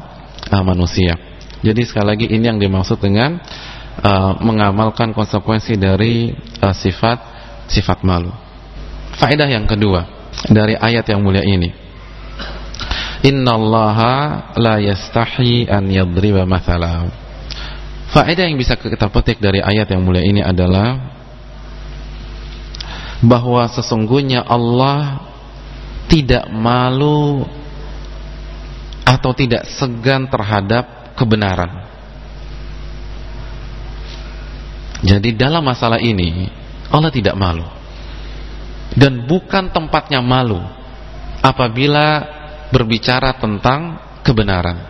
uh, manusia. Jadi sekali lagi ini yang dimaksud dengan uh, mengamalkan konsekuensi dari uh, sifat sifat malu. Faedah yang kedua dari ayat yang mulia ini Innallaha la yastahi an yadriba mathala. Faedah yang bisa kita petik dari ayat yang mulia ini adalah bahwa sesungguhnya Allah tidak malu atau tidak segan terhadap kebenaran. Jadi dalam masalah ini Allah tidak malu dan bukan tempatnya malu apabila berbicara tentang kebenaran.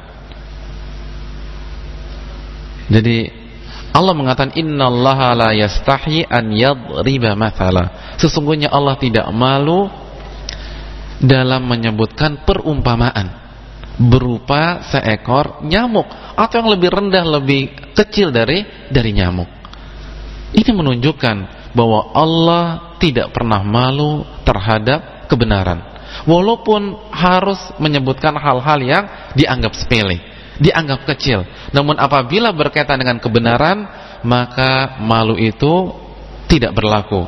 Jadi Allah mengatakan innallaha la yastahi an yadriba mathala. Sesungguhnya Allah tidak malu dalam menyebutkan perumpamaan berupa seekor nyamuk atau yang lebih rendah lebih kecil dari dari nyamuk. Ini menunjukkan bahwa Allah tidak pernah malu terhadap kebenaran walaupun harus menyebutkan hal-hal yang dianggap sepele, dianggap kecil. Namun apabila berkaitan dengan kebenaran, maka malu itu tidak berlaku.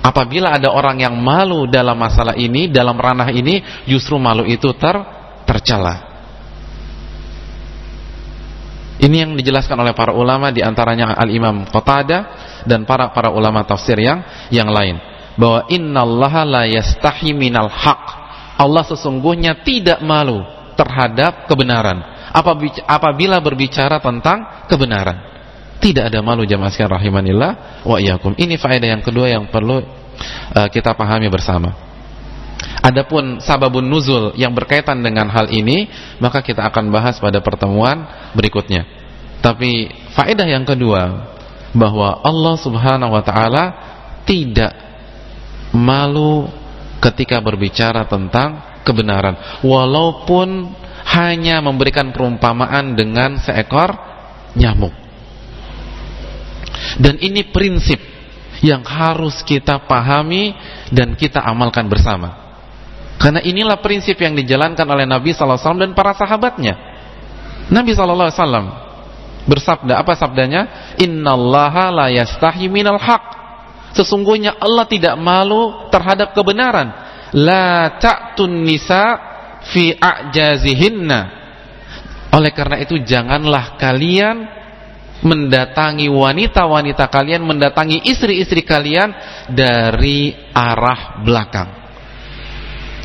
Apabila ada orang yang malu dalam masalah ini, dalam ranah ini, justru malu itu ter tercela. Ini yang dijelaskan oleh para ulama di antaranya Al-Imam Qatadah dan para para ulama tafsir yang yang lain bahwa innallaha la yastahi minal haq. Allah sesungguhnya tidak malu terhadap kebenaran. Apabila berbicara tentang kebenaran. Tidak ada malu jamaah sekalian rahimanillah wa iyyakum. Ini faedah yang kedua yang perlu uh, kita pahami bersama. Adapun sababun nuzul yang berkaitan dengan hal ini, maka kita akan bahas pada pertemuan berikutnya. Tapi faedah yang kedua bahwa Allah Subhanahu wa taala tidak malu ketika berbicara tentang kebenaran. Walaupun hanya memberikan perumpamaan dengan seekor nyamuk. Dan ini prinsip yang harus kita pahami dan kita amalkan bersama. Karena inilah prinsip yang dijalankan oleh Nabi SAW dan para sahabatnya. Nabi SAW bersabda apa sabdanya? Innallaha la yastahi minal haq Sesungguhnya Allah tidak malu terhadap kebenaran. La ta'tun nisa fi a'jazihinna. Oleh karena itu janganlah kalian mendatangi wanita-wanita kalian, mendatangi istri-istri kalian dari arah belakang.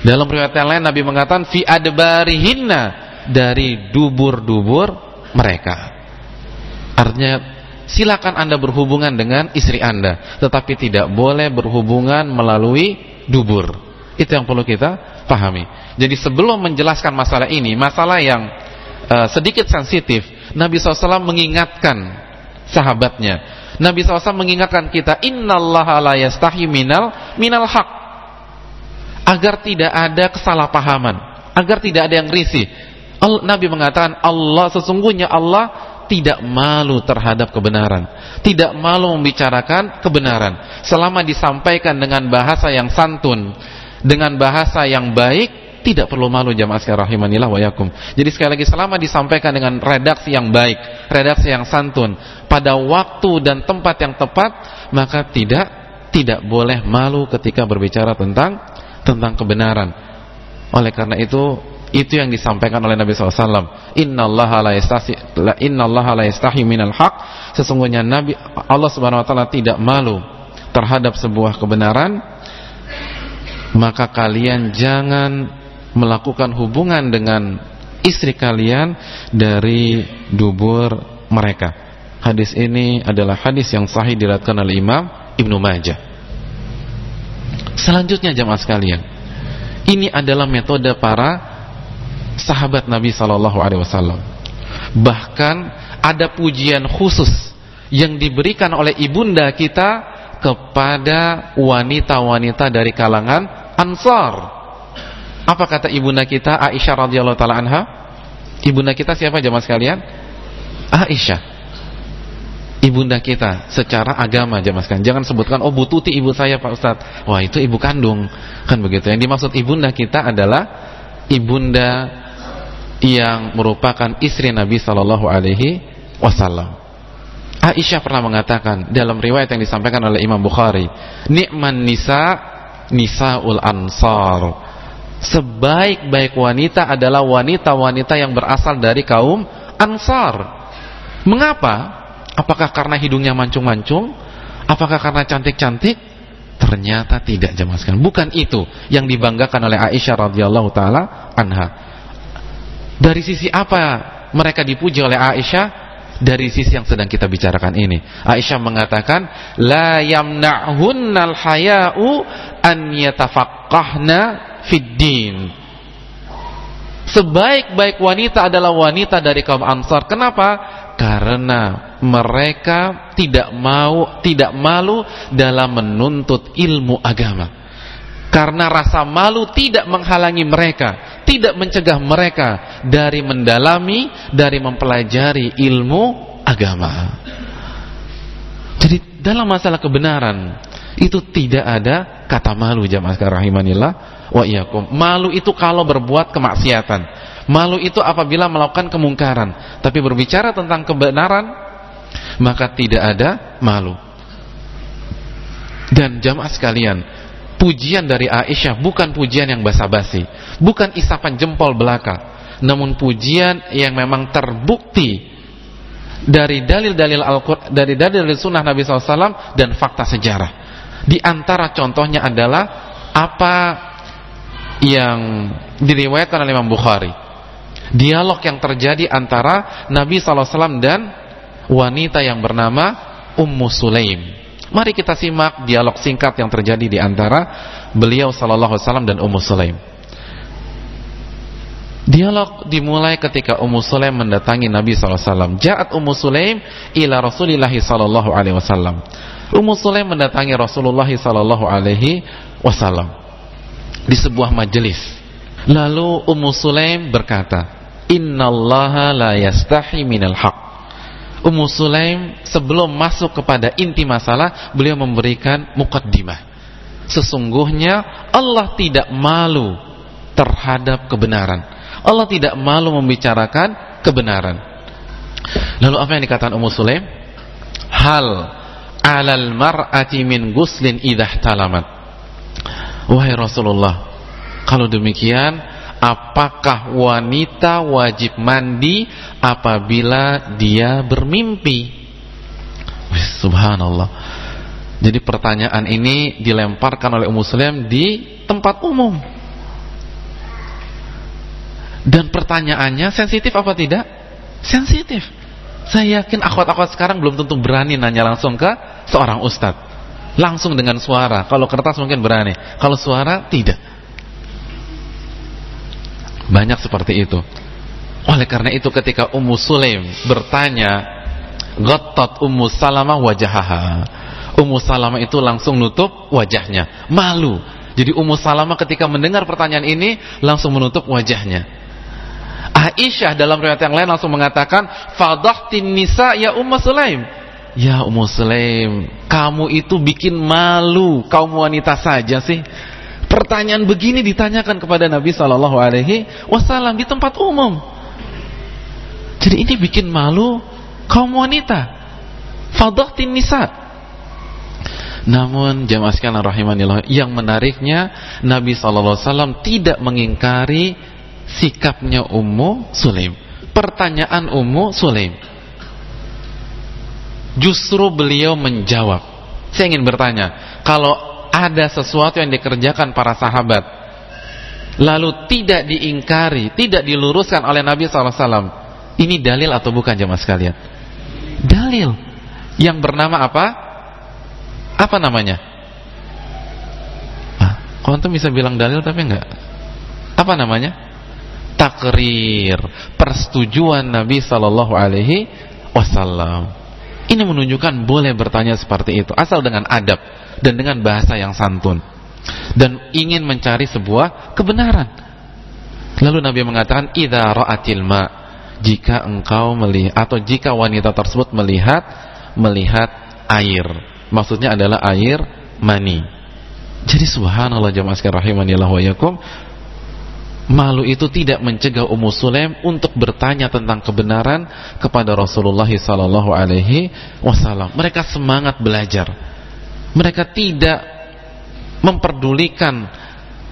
Dalam riwayat yang lain Nabi mengatakan fi adbarihinna dari dubur-dubur mereka. Artinya silakan Anda berhubungan dengan istri Anda, tetapi tidak boleh berhubungan melalui dubur. Itu yang perlu kita pahami. Jadi sebelum menjelaskan masalah ini, masalah yang uh, sedikit sensitif, Nabi SAW mengingatkan sahabatnya. Nabi SAW mengingatkan kita, Innallaha la yastahi minal minal haq. Agar tidak ada kesalahpahaman, agar tidak ada yang risih. Nabi mengatakan Allah sesungguhnya Allah tidak malu terhadap kebenaran, tidak malu membicarakan kebenaran, selama disampaikan dengan bahasa yang santun, dengan bahasa yang baik, tidak perlu malu jamaah sekalian rahimanillah wa. Jadi sekali lagi selama disampaikan dengan redaksi yang baik, redaksi yang santun, pada waktu dan tempat yang tepat, maka tidak tidak boleh malu ketika berbicara tentang tentang kebenaran. Oleh karena itu itu yang disampaikan oleh Nabi SAW. Innallaha la yastahi la minal haq. Sesungguhnya Nabi Allah Subhanahu wa taala tidak malu terhadap sebuah kebenaran. Maka kalian jangan melakukan hubungan dengan istri kalian dari dubur mereka. Hadis ini adalah hadis yang sahih diriwayatkan oleh Imam Ibnu Majah. Selanjutnya jemaah sekalian, ini adalah metode para sahabat Nabi Shallallahu Alaihi Wasallam. Bahkan ada pujian khusus yang diberikan oleh ibunda kita kepada wanita-wanita dari kalangan Ansar. Apa kata ibunda kita Aisyah radhiyallahu taala anha? Ibunda kita siapa jemaah sekalian? Aisyah. Ibunda kita secara agama jemaah sekalian. Jangan sebutkan oh Bu Tuti ibu saya Pak Ustaz. Wah, itu ibu kandung. Kan begitu. Yang dimaksud ibunda kita adalah ibunda yang merupakan istri Nabi Shallallahu Alaihi Wasallam. Aisyah pernah mengatakan dalam riwayat yang disampaikan oleh Imam Bukhari, nikman nisa nisaul ansar. Sebaik-baik wanita adalah wanita-wanita yang berasal dari kaum Ansar. Mengapa? Apakah karena hidungnya mancung-mancung? Apakah karena cantik-cantik? Ternyata tidak jemaah. Bukan itu yang dibanggakan oleh Aisyah radhiyallahu taala anha. Dari sisi apa mereka dipuji oleh Aisyah? Dari sisi yang sedang kita bicarakan ini. Aisyah mengatakan, "La yamna'hunnal haya'u an yatafaqqahna fid din." Sebaik-baik wanita adalah wanita dari kaum Ansar. Kenapa? Karena mereka tidak mau tidak malu dalam menuntut ilmu agama. Karena rasa malu tidak menghalangi mereka, tidak mencegah mereka dari mendalami, dari mempelajari ilmu agama. Jadi dalam masalah kebenaran itu tidak ada kata malu jamaah rahimanillah wa iyyakum. Malu itu kalau berbuat kemaksiatan. Malu itu apabila melakukan kemungkaran. Tapi berbicara tentang kebenaran maka tidak ada malu. Dan jamaah sekalian, pujian dari Aisyah bukan pujian yang basa-basi, bukan isapan jempol belaka, namun pujian yang memang terbukti dari dalil-dalil Al-Qur'an, dari dalil-dalil sunnah Nabi SAW dan fakta sejarah. Di antara contohnya adalah apa yang diriwayatkan oleh Imam Bukhari. Dialog yang terjadi antara Nabi SAW dan wanita yang bernama Ummu Sulaim. Mari kita simak dialog singkat yang terjadi di antara beliau sallallahu alaihi wasallam dan Ummu Sulaim. Dialog dimulai ketika Ummu Sulaim mendatangi Nabi sallallahu alaihi wasallam. Ja'at Ummu Sulaim ila Rasulillah sallallahu alaihi wasallam. Ummu Sulaim mendatangi Rasulullah sallallahu alaihi wasallam di sebuah majelis. Lalu Ummu Sulaim berkata, "Innallaha la yastahi minal haqq." Ummu Sulaim sebelum masuk kepada inti masalah beliau memberikan mukaddimah sesungguhnya Allah tidak malu terhadap kebenaran. Allah tidak malu membicarakan kebenaran. Lalu apa yang dikatakan Ummu Sulaim? Hal alal mar'ati min guslin idah talamat wahai Rasulullah kalau demikian apakah wanita wajib mandi apabila dia bermimpi? Subhanallah. Jadi pertanyaan ini dilemparkan oleh Ummu Sulaim di tempat umum. Dan pertanyaannya sensitif apa tidak? sensitif. Saya yakin akhwat-akhwat sekarang belum tentu berani nanya langsung ke seorang ustadz. Langsung dengan suara. Kalau kertas mungkin berani. Kalau suara tidak banyak seperti itu. Oleh karena itu ketika Ummu Sulaim bertanya, Gottot Ummu Salamah wajahaha. Ummu Salamah itu langsung nutup wajahnya, malu. Jadi Ummu Salamah ketika mendengar pertanyaan ini langsung menutup wajahnya. Aisyah dalam riwayat yang lain langsung mengatakan, "Fadhahtin nisa ya Ummu Sulaim." Ya Ummu Sulaim, kamu itu bikin malu kaum wanita saja sih. Pertanyaan begini ditanyakan kepada Nabi Shallallahu Alaihi Wasallam di tempat umum. Jadi ini bikin malu kaum wanita. Fadhahtin nisa. Namun jamaah sekalian rahimanillah, yang menariknya Nabi Shallallahu Alaihi Wasallam tidak mengingkari sikapnya Ummu Sulaim. Pertanyaan Ummu Sulaim. Justru beliau menjawab. Saya ingin bertanya, kalau ada sesuatu yang dikerjakan para sahabat lalu tidak diingkari, tidak diluruskan oleh Nabi SAW ini dalil atau bukan jemaah sekalian? dalil yang bernama apa? apa namanya? Ah, konten bisa bilang dalil tapi enggak apa namanya? takrir persetujuan Nabi Sallallahu Alaihi Wasallam ini menunjukkan boleh bertanya seperti itu asal dengan adab dan dengan bahasa yang santun dan ingin mencari sebuah kebenaran. Lalu Nabi mengatakan idza ra'atil ma jika engkau melihat atau jika wanita tersebut melihat melihat air. Maksudnya adalah air mani. Jadi subhanallah jemaah sekalian rahimanillah wa yakum Malu itu tidak mencegah Ummu Sulaim untuk bertanya tentang kebenaran kepada Rasulullah sallallahu alaihi wasallam. Mereka semangat belajar mereka tidak memperdulikan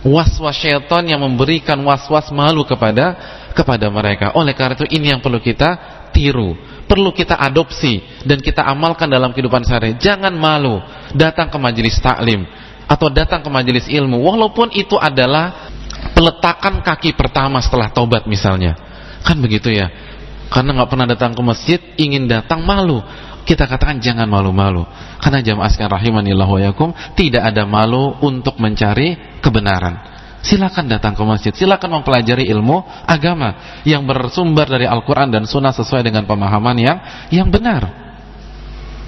was-was syaitan yang memberikan was-was malu kepada kepada mereka. Oleh karena itu ini yang perlu kita tiru, perlu kita adopsi dan kita amalkan dalam kehidupan sehari. Jangan malu datang ke majelis taklim atau datang ke majelis ilmu walaupun itu adalah peletakan kaki pertama setelah taubat misalnya. Kan begitu ya. Karena nggak pernah datang ke masjid, ingin datang malu kita katakan jangan malu-malu karena jamaah sekalian rahimanillah wa yakum tidak ada malu untuk mencari kebenaran silakan datang ke masjid silakan mempelajari ilmu agama yang bersumber dari Al-Qur'an dan sunnah sesuai dengan pemahaman yang yang benar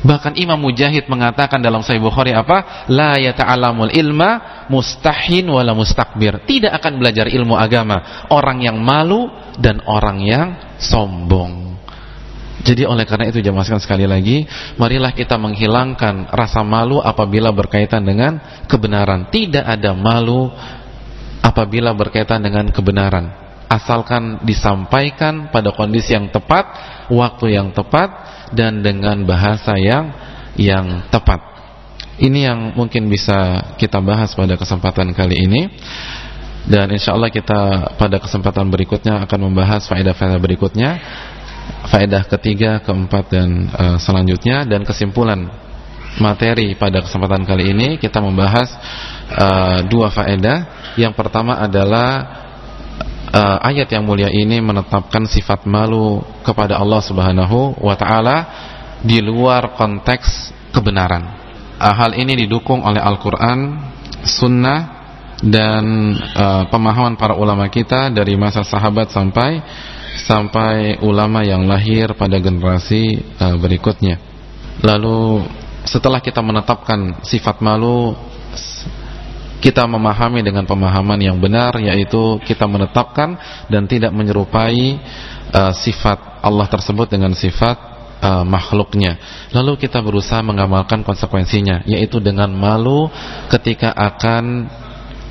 Bahkan Imam Mujahid mengatakan dalam Sahih Bukhari apa? La yata'alamul ilma mustahin wala mustakbir. Tidak akan belajar ilmu agama orang yang malu dan orang yang sombong. Jadi oleh karena itu jamaah sekali lagi, marilah kita menghilangkan rasa malu apabila berkaitan dengan kebenaran. Tidak ada malu apabila berkaitan dengan kebenaran. Asalkan disampaikan pada kondisi yang tepat, waktu yang tepat dan dengan bahasa yang yang tepat. Ini yang mungkin bisa kita bahas pada kesempatan kali ini. Dan insya Allah kita pada kesempatan berikutnya akan membahas faedah-faedah berikutnya faedah ketiga, keempat dan uh, selanjutnya dan kesimpulan materi pada kesempatan kali ini kita membahas uh, dua faedah. Yang pertama adalah uh, ayat yang mulia ini menetapkan sifat malu kepada Allah Subhanahu wa taala di luar konteks kebenaran. Hal ini didukung oleh Al-Qur'an, sunnah dan uh, pemahaman para ulama kita dari masa sahabat sampai sampai ulama yang lahir pada generasi uh, berikutnya. Lalu setelah kita menetapkan sifat malu kita memahami dengan pemahaman yang benar yaitu kita menetapkan dan tidak menyerupai uh, sifat Allah tersebut dengan sifat uh, makhluknya. Lalu kita berusaha mengamalkan konsekuensinya yaitu dengan malu ketika akan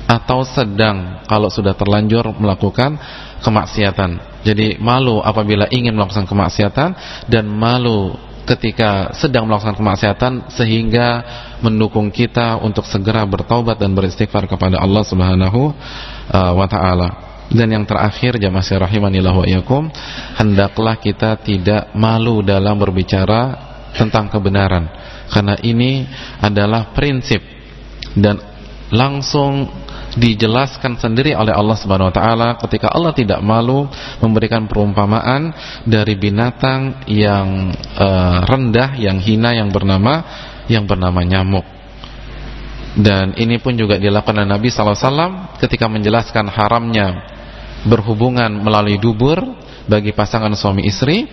atau sedang kalau sudah terlanjur melakukan kemaksiatan. Jadi malu apabila ingin melakukan kemaksiatan dan malu ketika sedang melakukan kemaksiatan sehingga mendukung kita untuk segera bertaubat dan beristighfar kepada Allah Subhanahu uh, wa taala. Dan yang terakhir jamaah rahimanillah wa iyakum, hendaklah kita tidak malu dalam berbicara tentang kebenaran karena ini adalah prinsip dan langsung dijelaskan sendiri oleh Allah Subhanahu wa taala ketika Allah tidak malu memberikan perumpamaan dari binatang yang uh, rendah, yang hina yang bernama yang bernama nyamuk. Dan ini pun juga dilakukan oleh Nabi sallallahu alaihi wasallam ketika menjelaskan haramnya berhubungan melalui dubur bagi pasangan suami istri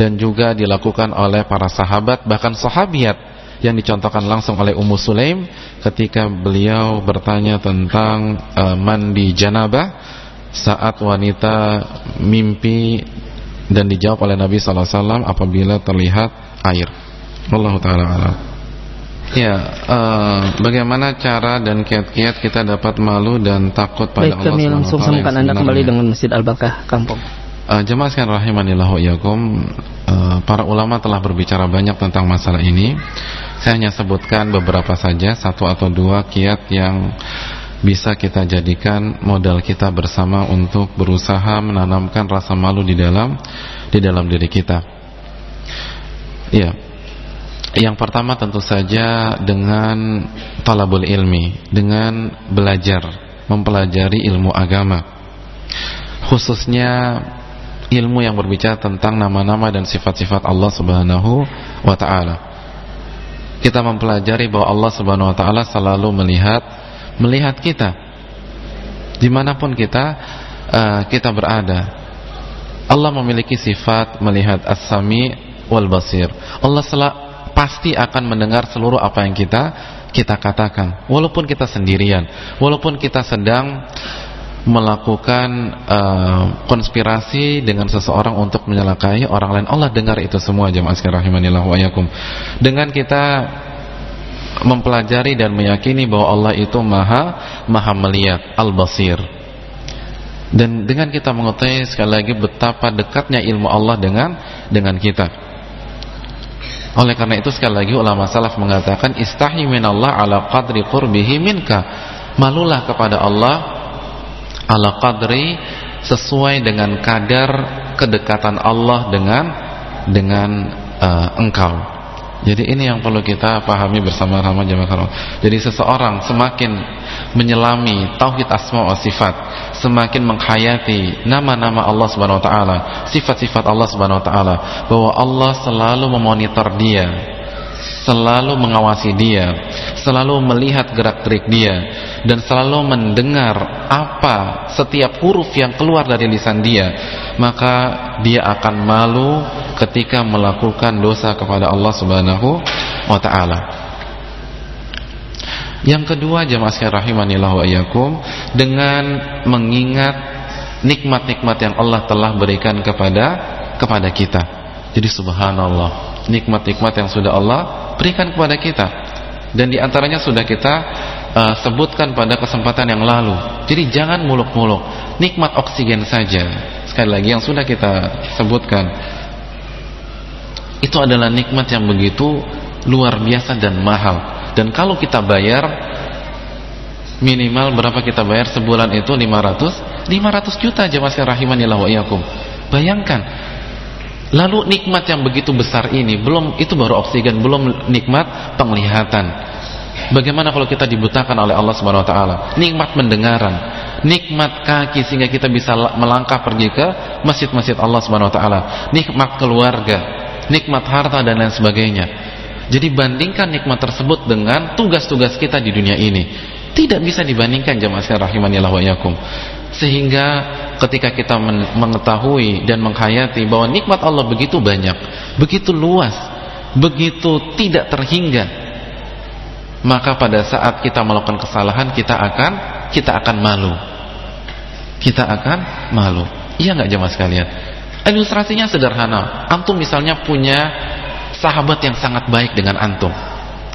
dan juga dilakukan oleh para sahabat bahkan sahabiat yang dicontohkan langsung oleh Ummu Sulaim ketika beliau bertanya tentang uh, mandi janabah saat wanita mimpi dan dijawab oleh Nabi sallallahu alaihi wasallam apabila terlihat air. Allah taala alam. Ya, uh, bagaimana cara dan kiat-kiat kita dapat malu dan takut pada Baik, Allah kami langsung sambungkan Anda kembali dengan Masjid Al-Barakah Kampung. Uh, jemaah sekalian rahimanillah yakum, uh, para ulama telah berbicara banyak tentang masalah ini. Saya hanya sebutkan beberapa saja, satu atau dua kiat yang bisa kita jadikan modal kita bersama untuk berusaha menanamkan rasa malu di dalam di dalam diri kita. Iya. Yang pertama tentu saja dengan talabul ilmi, dengan belajar, mempelajari ilmu agama. Khususnya ilmu yang berbicara tentang nama-nama dan sifat-sifat Allah Subhanahu wa taala kita mempelajari bahwa Allah Subhanahu wa taala selalu melihat melihat kita di mana pun kita uh, kita berada. Allah memiliki sifat melihat as-sami wal basir. Allah pasti akan mendengar seluruh apa yang kita kita katakan walaupun kita sendirian, walaupun kita sedang melakukan uh, konspirasi dengan seseorang untuk menyalakai orang lain. Allah dengar itu semua jemaah sekalian rahimanillah wa yakum. Dengan kita mempelajari dan meyakini bahwa Allah itu Maha Maha melihat, Al-Basir. Dan dengan kita mengetahui sekali lagi betapa dekatnya ilmu Allah dengan dengan kita. Oleh karena itu sekali lagi ulama salaf mengatakan istahi minallah ala qadri qurbihi minka malulah kepada Allah ala qadri sesuai dengan kadar kedekatan Allah dengan dengan uh, engkau. Jadi ini yang perlu kita pahami bersama-sama jemaah Jadi seseorang semakin menyelami tauhid asma wa sifat, semakin menghayati nama-nama Allah Subhanahu wa taala, sifat-sifat Allah Subhanahu wa taala, bahwa Allah selalu memonitor dia, selalu mengawasi dia, selalu melihat gerak-gerik dia dan selalu mendengar apa setiap huruf yang keluar dari lisan dia, maka dia akan malu ketika melakukan dosa kepada Allah Subhanahu wa taala. Yang kedua jemaah sekalian rahimanillah wa iyyakum dengan mengingat nikmat-nikmat yang Allah telah berikan kepada kepada kita. Jadi subhanallah, nikmat-nikmat yang sudah Allah berikan kepada kita. Dan di antaranya sudah kita uh, sebutkan pada kesempatan yang lalu. Jadi jangan muluk-muluk. Nikmat oksigen saja. Sekali lagi yang sudah kita sebutkan. Itu adalah nikmat yang begitu luar biasa dan mahal. Dan kalau kita bayar minimal berapa kita bayar sebulan itu? 500 500 juta jemaah rahimanillah wa iyakum bayangkan Lalu nikmat yang begitu besar ini belum itu baru oksigen, belum nikmat penglihatan. Bagaimana kalau kita dibutakan oleh Allah Subhanahu wa taala? Nikmat mendengaran, nikmat kaki sehingga kita bisa melangkah pergi ke masjid-masjid Allah Subhanahu wa taala, nikmat keluarga, nikmat harta dan lain sebagainya. Jadi bandingkan nikmat tersebut dengan tugas-tugas kita di dunia ini. Tidak bisa dibandingkan jemaah rahimanillah wa yakum. Sehingga ketika kita mengetahui dan menghayati bahwa nikmat Allah begitu banyak, begitu luas, begitu tidak terhingga, maka pada saat kita melakukan kesalahan kita akan kita akan malu. Kita akan malu. Iya nggak jemaah sekalian? Ilustrasinya sederhana. Antum misalnya punya sahabat yang sangat baik dengan antum.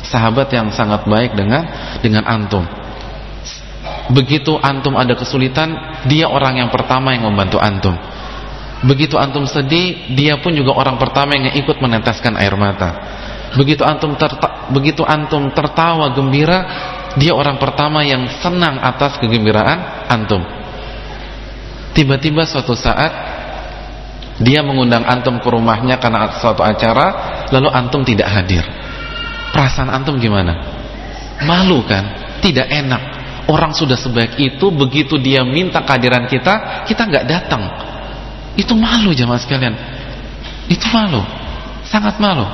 Sahabat yang sangat baik dengan dengan antum Begitu antum ada kesulitan, dia orang yang pertama yang membantu antum. Begitu antum sedih, dia pun juga orang pertama yang ikut meneteskan air mata. Begitu antum terta begitu antum tertawa gembira, dia orang pertama yang senang atas kegembiraan antum. Tiba-tiba suatu saat dia mengundang antum ke rumahnya karena suatu acara, lalu antum tidak hadir. Perasaan antum gimana? Malu kan? Tidak enak Orang sudah sebaik itu, begitu dia minta kehadiran kita, kita nggak datang. Itu malu jamaah sekalian. Itu malu. Sangat malu.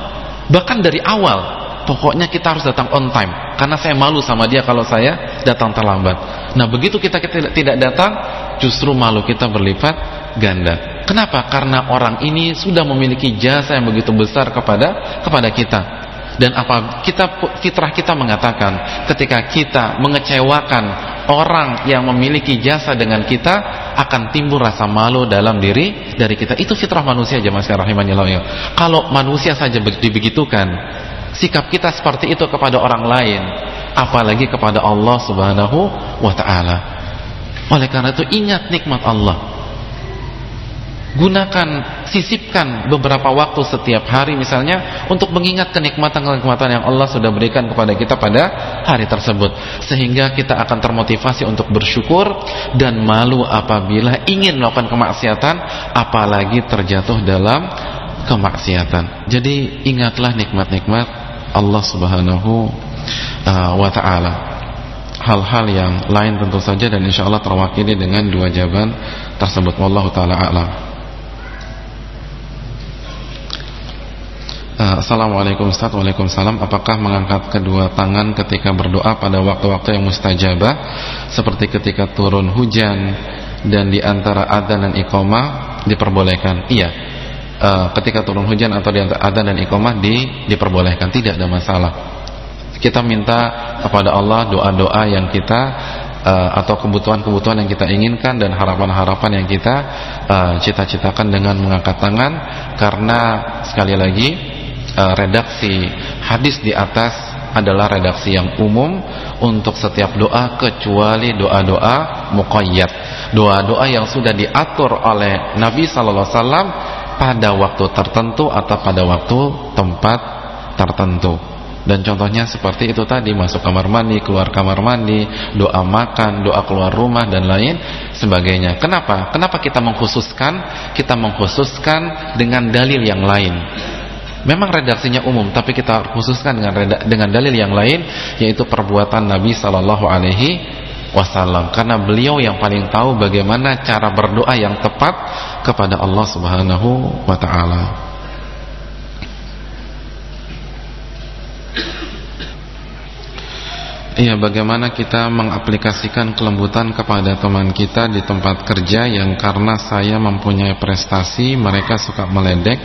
Bahkan dari awal, pokoknya kita harus datang on time. Karena saya malu sama dia kalau saya datang terlambat. Nah, begitu kita, kita tidak datang, justru malu kita berlipat ganda. Kenapa? Karena orang ini sudah memiliki jasa yang begitu besar kepada kepada kita dan apa kita fitrah kita mengatakan ketika kita mengecewakan orang yang memiliki jasa dengan kita akan timbul rasa malu dalam diri dari kita. Itu fitrah manusia jemaah sekalian rahimanillah ya. Kalau manusia saja dibegitukan sikap kita seperti itu kepada orang lain apalagi kepada Allah Subhanahu wa taala. Oleh karena itu ingat nikmat Allah gunakan sisipkan beberapa waktu setiap hari misalnya untuk mengingat kenikmatan-kenikmatan yang Allah sudah berikan kepada kita pada hari tersebut. Sehingga kita akan termotivasi untuk bersyukur dan malu apabila ingin melakukan kemaksiatan apalagi terjatuh dalam kemaksiatan. Jadi ingatlah nikmat-nikmat Allah subhanahu uh, wa ta'ala. Hal-hal yang lain tentu saja dan insya Allah terwakili dengan dua jawaban tersebut. Wallahu taala a'lam Assalamualaikum Ustaz. Waalaikumsalam. Apakah mengangkat kedua tangan ketika berdoa pada waktu-waktu yang mustajabah Seperti ketika turun hujan Dan di antara adzan dan iqamah diperbolehkan? Iya. Uh, Ketika turun hujan atau di antara adzan dan iqamah di, diperbolehkan. Tidak ada masalah. Kita minta kepada Allah doa-doa yang kita uh, Atau kebutuhan-kebutuhan yang kita inginkan Dan harapan-harapan yang kita uh, cita-citakan dengan mengangkat tangan. Karena sekali lagi uh, redaksi hadis di atas adalah redaksi yang umum untuk setiap doa kecuali doa-doa muqayyad. Doa-doa yang sudah diatur oleh Nabi sallallahu pada waktu tertentu atau pada waktu tempat tertentu. Dan contohnya seperti itu tadi Masuk kamar mandi, keluar kamar mandi Doa makan, doa keluar rumah dan lain sebagainya Kenapa? Kenapa kita mengkhususkan? Kita mengkhususkan dengan dalil yang lain Memang redaksinya umum Tapi kita khususkan dengan dengan dalil yang lain Yaitu perbuatan Nabi Sallallahu Alaihi Wasallam. Karena beliau yang paling tahu bagaimana cara berdoa yang tepat Kepada Allah Subhanahu Wa Ta'ala. Iya, bagaimana kita mengaplikasikan kelembutan kepada teman kita di tempat kerja yang karena saya mempunyai prestasi, mereka suka meledek,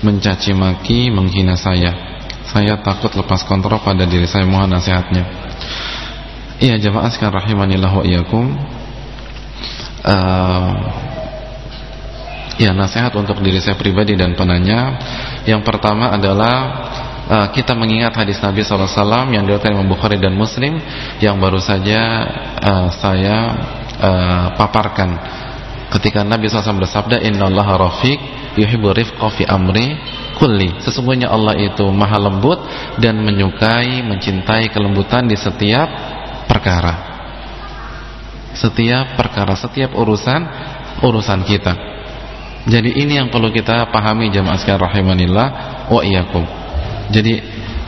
mencaci maki, menghina saya. Saya takut lepas kontrol pada diri saya, mohon nasihatnya. Iya, jemaah sekalian rahimanillah wa iyyakum. Uh, ya, nasihat untuk diri saya pribadi dan penanya. Yang pertama adalah uh, kita mengingat hadis Nabi SAW yang diriwayatkan Imam Bukhari dan Muslim yang baru saja uh, saya uh, paparkan ketika Nabi SAW bersabda Innallaha rafiq yuhibbu rifqa fi amri kulli. Sesungguhnya Allah itu maha lembut dan menyukai mencintai kelembutan di setiap perkara. Setiap perkara setiap urusan urusan kita. Jadi ini yang perlu kita pahami jemaah sekalian rahimanillah wa iyyakum. Jadi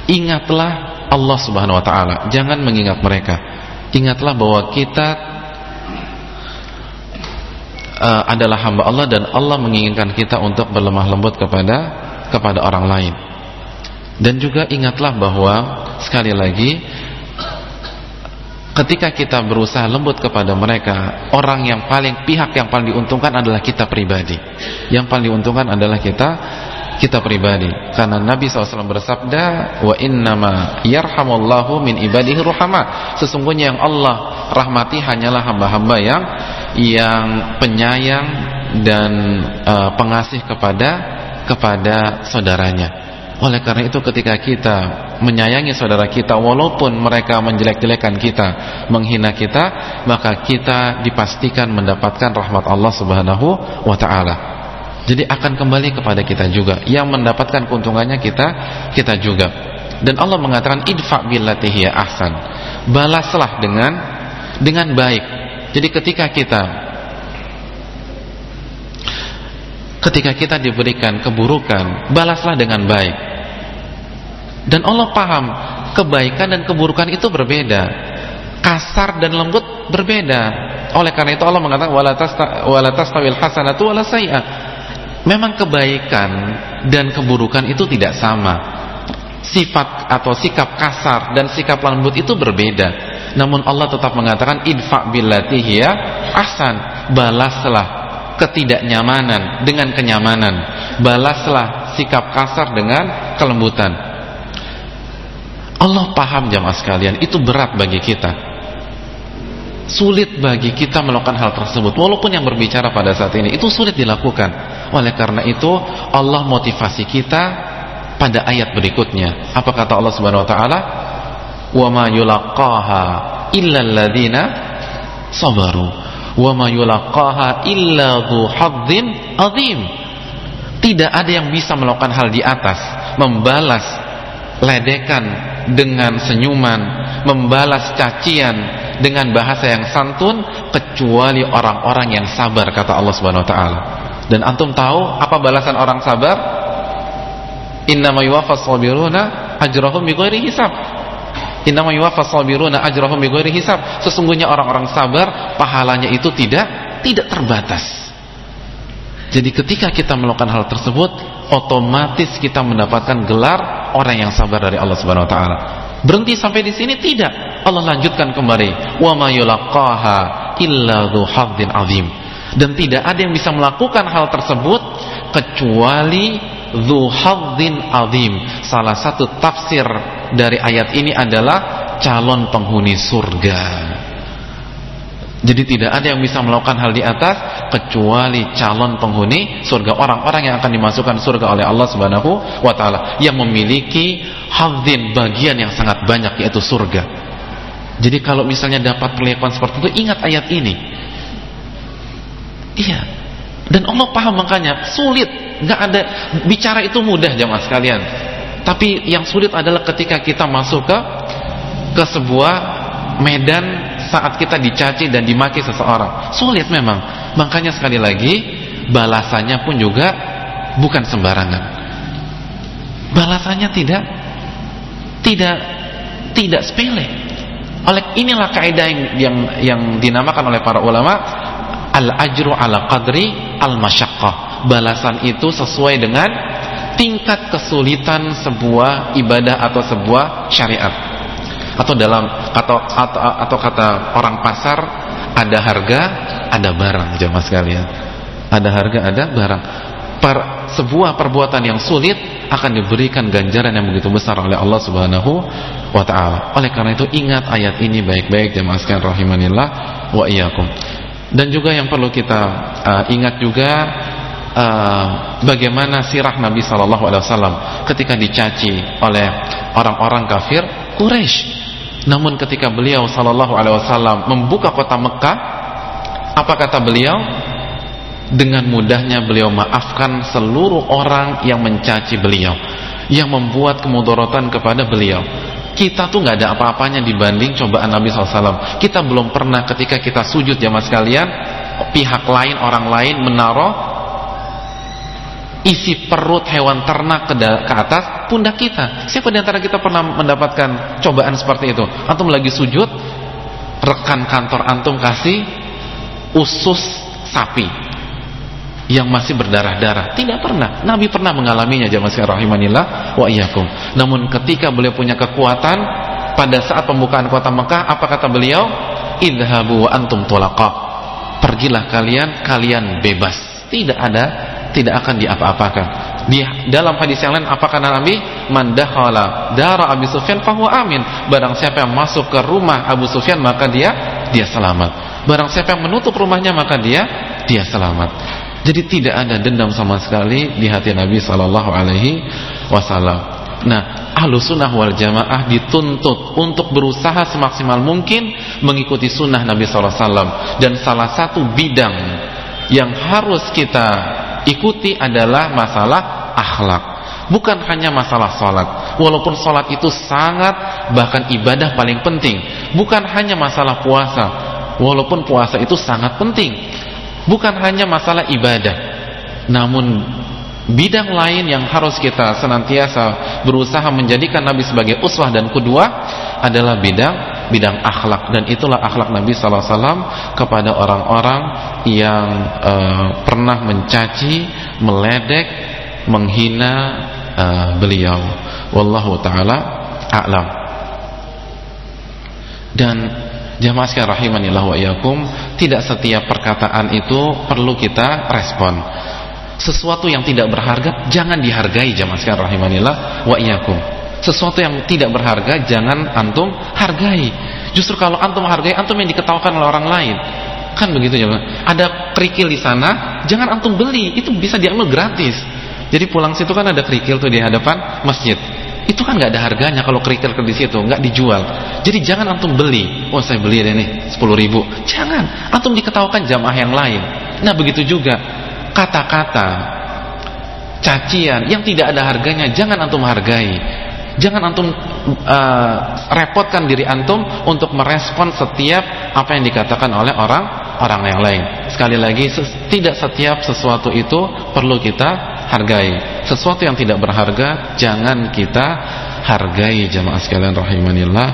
ingatlah Allah Subhanahu wa taala, jangan mengingat mereka. Ingatlah bahwa kita uh, adalah hamba Allah dan Allah menginginkan kita untuk berlemah lembut kepada kepada orang lain. Dan juga ingatlah bahwa sekali lagi ketika kita berusaha lembut kepada mereka, orang yang paling pihak yang paling diuntungkan adalah kita pribadi. Yang paling diuntungkan adalah kita kita pribadi karena Nabi SAW bersabda wa innama yarhamullahu min ibadihi ruhama sesungguhnya yang Allah rahmati hanyalah hamba-hamba yang yang penyayang dan uh, pengasih kepada kepada saudaranya oleh karena itu ketika kita menyayangi saudara kita walaupun mereka menjelek-jelekan kita, menghina kita, maka kita dipastikan mendapatkan rahmat Allah Subhanahu wa taala. Jadi akan kembali kepada kita juga. Yang mendapatkan keuntungannya kita kita juga. Dan Allah mengatakan idfa billati hiya ahsan. Balaslah dengan dengan baik. Jadi ketika kita ketika kita diberikan keburukan, balaslah dengan baik. Dan Allah paham kebaikan dan keburukan itu berbeda. Kasar dan lembut berbeda. Oleh karena itu Allah mengatakan wala hasanatu wala Memang kebaikan dan keburukan itu tidak sama. Sifat atau sikap kasar dan sikap lembut itu berbeda. Namun Allah tetap mengatakan idfa billati hiya ahsan. Balaslah ketidaknyamanan dengan kenyamanan. Balaslah sikap kasar dengan kelembutan. Allah paham jamaah sekalian, itu berat bagi kita sulit bagi kita melakukan hal tersebut walaupun yang berbicara pada saat ini itu sulit dilakukan oleh karena itu Allah motivasi kita pada ayat berikutnya. Apa kata Allah Subhanahu wa taala? Wa ma yulaqaha illa alladziina sabaru. Wa ma yulaqaha illa dzu adzim tidak ada yang bisa melakukan hal di atas. Membalas ledekan dengan senyuman membalas cacian dengan bahasa yang santun kecuali orang-orang yang sabar kata Allah Subhanahu wa taala. Dan antum tahu apa balasan orang sabar? Innama yuwaffas sabiruna ajrahum bighairi hisab. Innama yuwaffas sabiruna ajrahum bighairi hisab. Sesungguhnya orang-orang sabar pahalanya itu tidak tidak terbatas. Jadi ketika kita melakukan hal tersebut, otomatis kita mendapatkan gelar orang yang sabar dari Allah Subhanahu wa taala. Berhenti sampai di sini tidak. Allah lanjutkan kembali. Wa ma yulaqaha illa dzu azim. Dan tidak ada yang bisa melakukan hal tersebut kecuali dzu hadzin azim. Salah satu tafsir dari ayat ini adalah calon penghuni surga. Jadi tidak ada yang bisa melakukan hal di atas kecuali calon penghuni surga orang-orang yang akan dimasukkan surga oleh Allah Subhanahu wa yang memiliki hadzin bagian yang sangat banyak yaitu surga. Jadi kalau misalnya dapat perlakuan seperti itu ingat ayat ini. Iya. Dan Allah paham makanya sulit, nggak ada bicara itu mudah jamaah sekalian. Tapi yang sulit adalah ketika kita masuk ke ke sebuah medan saat kita dicaci dan dimaki seseorang. Sulit memang. Makanya sekali lagi balasannya pun juga bukan sembarangan. Balasannya tidak tidak tidak sepele. Oleh inilah kaidah yang, yang yang dinamakan oleh para ulama al ajru ala qadri al masyaqqah. Balasan itu sesuai dengan tingkat kesulitan sebuah ibadah atau sebuah syariat atau dalam atau atau, atau kata orang pasar ada harga ada barang jemaah sekalian ada harga ada barang per, sebuah perbuatan yang sulit akan diberikan ganjaran yang begitu besar oleh Allah Subhanahu wa taala. Oleh karena itu ingat ayat ini baik-baik jemaah sekalian rahimanillah wa iyyakum. Dan juga yang perlu kita uh, ingat juga uh, bagaimana sirah Nabi sallallahu alaihi wasallam ketika dicaci oleh orang-orang kafir Quraisy. Namun ketika beliau sallallahu alaihi wasallam membuka kota Mekah, apa kata beliau? Dengan mudahnya beliau maafkan seluruh orang yang mencaci beliau, yang membuat kemudorotan kepada beliau. Kita tuh nggak ada apa-apanya dibanding cobaan Nabi SAW. Kita belum pernah ketika kita sujud ya mas kalian, pihak lain orang lain menaruh isi perut hewan ternak ke, ke atas pundak kita. Siapa di antara kita pernah mendapatkan cobaan seperti itu? Antum lagi sujud, rekan kantor antum kasih usus sapi yang masih berdarah-darah. Tidak pernah. Nabi pernah mengalaminya jamaah sekalian rahimanillah wa iyyakum. Namun ketika beliau punya kekuatan pada saat pembukaan kota Mekah, apa kata beliau? Idhabu wa antum tulaqa. Pergilah kalian, kalian bebas. Tidak ada tidak akan diapa-apakan. Di dalam hadis yang lain apa kata Nabi? Man dakhala dara Abi Sufyan fahuwa amin. Barang siapa yang masuk ke rumah Abu Sufyan maka dia dia selamat. Barang siapa yang menutup rumahnya maka dia dia selamat. Jadi tidak ada dendam sama sekali di hati Nabi sallallahu alaihi wasallam. Nah, ahlu sunnah wal jamaah dituntut untuk berusaha semaksimal mungkin mengikuti sunnah Nabi SAW dan salah satu bidang yang harus kita ikuti adalah masalah akhlak. Bukan hanya masalah sholat walaupun sholat itu sangat bahkan ibadah paling penting. Bukan hanya masalah puasa. Walaupun puasa itu sangat penting. Bukan hanya masalah ibadah. Namun bidang lain yang harus kita senantiasa berusaha menjadikan Nabi sebagai uswah dan kedua adalah bidang bidang akhlak dan itulah akhlak Nabi SAW kepada orang-orang yang uh, pernah mencaci, meledek, menghina uh, beliau. Wallahu taala a'lam. Dan jamaah sekalian rahimanillah wa iyyakum, tidak setiap perkataan itu perlu kita respon sesuatu yang tidak berharga jangan dihargai jamaah sekalian rahimanillah wa iyyakum sesuatu yang tidak berharga jangan antum hargai. Justru kalau antum hargai antum yang diketawakan oleh orang lain. Kan begitu ya ada kerikil di sana jangan antum beli. Itu bisa diambil gratis. Jadi pulang situ kan ada kerikil tuh di hadapan masjid. Itu kan nggak ada harganya kalau kerikil di situ nggak dijual. Jadi jangan antum beli. Oh saya beli deh nih 10 ribu. Jangan. Antum diketawakan jamaah yang lain. Nah begitu juga kata-kata cacian yang tidak ada harganya jangan antum hargai jangan antum uh, repotkan diri antum untuk merespon setiap apa yang dikatakan oleh orang orang yang lain. Sekali lagi tidak setiap sesuatu itu perlu kita hargai. Sesuatu yang tidak berharga jangan kita hargai jamaah sekalian rahimanillah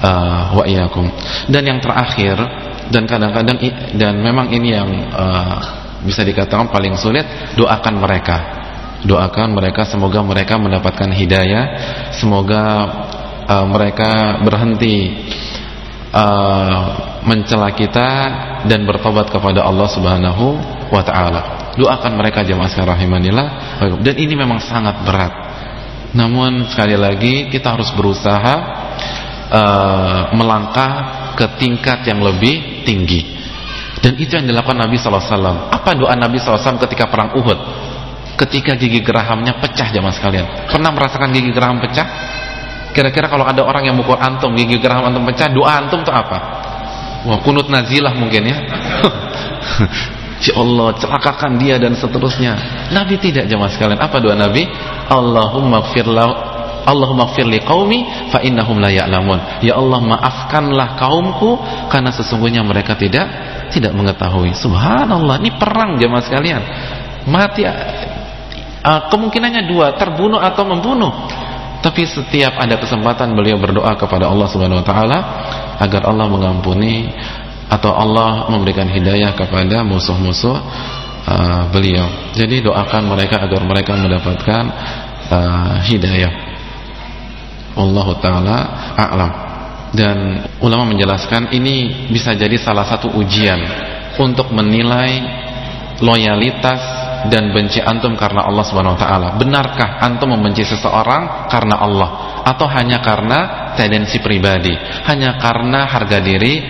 uh, wa iyyakum. Dan yang terakhir dan kadang-kadang dan memang ini yang uh, bisa dikatakan paling sulit doakan mereka doakan mereka semoga mereka mendapatkan hidayah. Semoga uh, mereka berhenti uh, mencela kita dan bertobat kepada Allah Subhanahu wa taala. Doakan mereka jemaah sekalian rahimanillah. Dan ini memang sangat berat. Namun sekali lagi kita harus berusaha uh, melangkah ke tingkat yang lebih tinggi. Dan itu yang dilakukan Nabi SAW. Apa doa Nabi SAW ketika perang Uhud? Ketika gigi gerahamnya pecah zaman sekalian. Pernah merasakan gigi geraham pecah? Kira-kira kalau ada orang yang mukul antum, gigi geraham antum pecah, doa antum itu apa? Wah, kunut nazilah mungkin ya. Ya Allah, celakakan dia dan seterusnya. Nabi tidak jemaah sekalian. Apa doa Nabi? Allahumma firlahu Allahumma gfir li qaumi fa innahum la ya'lamun. Ya Allah, maafkanlah kaumku karena sesungguhnya mereka tidak tidak mengetahui. Subhanallah, ini perang jemaah sekalian. Mati uh, kemungkinannya dua, terbunuh atau membunuh. Tapi setiap ada kesempatan beliau berdoa kepada Allah Subhanahu wa taala agar Allah mengampuni atau Allah memberikan hidayah kepada musuh-musuh uh, beliau. Jadi doakan mereka agar mereka mendapatkan uh, hidayah. Allah taala a'lam. Dan ulama menjelaskan ini bisa jadi salah satu ujian untuk menilai loyalitas dan benci antum karena Allah Subhanahu wa taala. Benarkah antum membenci seseorang karena Allah atau hanya karena tendensi pribadi, hanya karena harga diri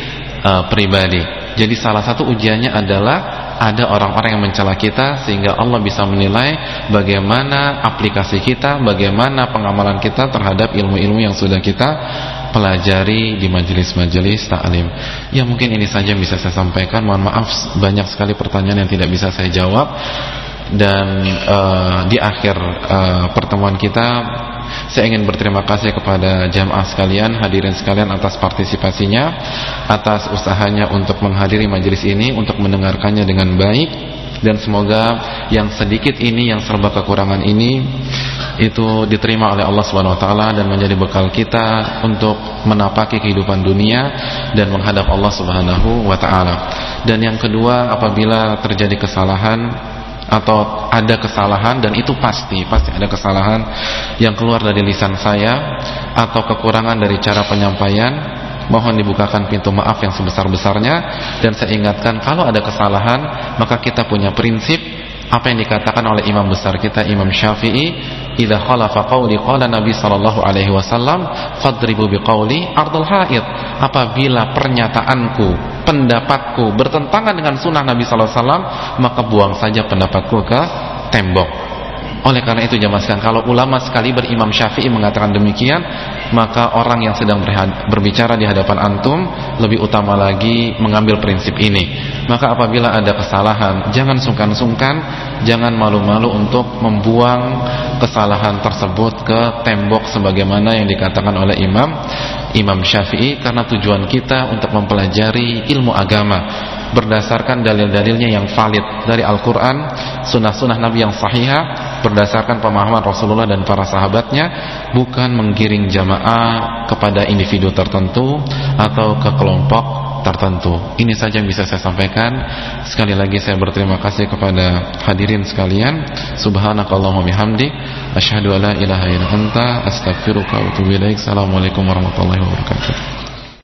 uh, pribadi. Jadi salah satu ujiannya adalah ada orang-orang yang mencela kita sehingga Allah bisa menilai bagaimana aplikasi kita, bagaimana pengamalan kita terhadap ilmu-ilmu yang sudah kita pelajari di majelis-majelis taklim. Ya mungkin ini saja yang bisa saya sampaikan. Mohon maaf banyak sekali pertanyaan yang tidak bisa saya jawab dan uh, di akhir uh, pertemuan kita saya ingin berterima kasih kepada jamaah sekalian, hadirin sekalian atas partisipasinya, atas usahanya untuk menghadiri majelis ini, untuk mendengarkannya dengan baik dan semoga yang sedikit ini yang serba kekurangan ini itu diterima oleh Allah Subhanahu wa taala dan menjadi bekal kita untuk menapaki kehidupan dunia dan menghadap Allah Subhanahu wa taala. Dan yang kedua, apabila terjadi kesalahan atau ada kesalahan dan itu pasti pasti ada kesalahan yang keluar dari lisan saya atau kekurangan dari cara penyampaian mohon dibukakan pintu maaf yang sebesar-besarnya. Dan saya ingatkan kalau ada kesalahan maka kita punya prinsip apa yang dikatakan oleh imam besar kita Imam Syafi'i idza khalafa qawli qala Nabi sallallahu alaihi wasallam fadribu biqauli ardul haid. Apabila pernyataanku pendapatku bertentangan dengan sunnah Nabi sallallahu alaihi wasallam maka buang saja pendapatku ke tembok oleh karena itu sekalian, kalau ulama sekali berimam Syafi'i mengatakan demikian, maka orang yang sedang berbicara di hadapan antum lebih utama lagi mengambil prinsip ini. Maka apabila ada kesalahan, jangan sungkan-sungkan, jangan malu-malu untuk membuang kesalahan tersebut ke tembok sebagaimana yang dikatakan oleh Imam Imam Syafi'i karena tujuan kita untuk mempelajari ilmu agama berdasarkan dalil-dalilnya yang valid dari Al-Quran, sunnah-sunnah Nabi yang sahihah, berdasarkan pemahaman Rasulullah dan para sahabatnya, bukan menggiring jamaah kepada individu tertentu atau ke kelompok tertentu. Ini saja yang bisa saya sampaikan. Sekali lagi saya berterima kasih kepada hadirin sekalian. Subhanakallahumma bihamdik asyhadu alla ilaha illa anta astaghfiruka wa atubu. Assalamualaikum warahmatullahi wabarakatuh.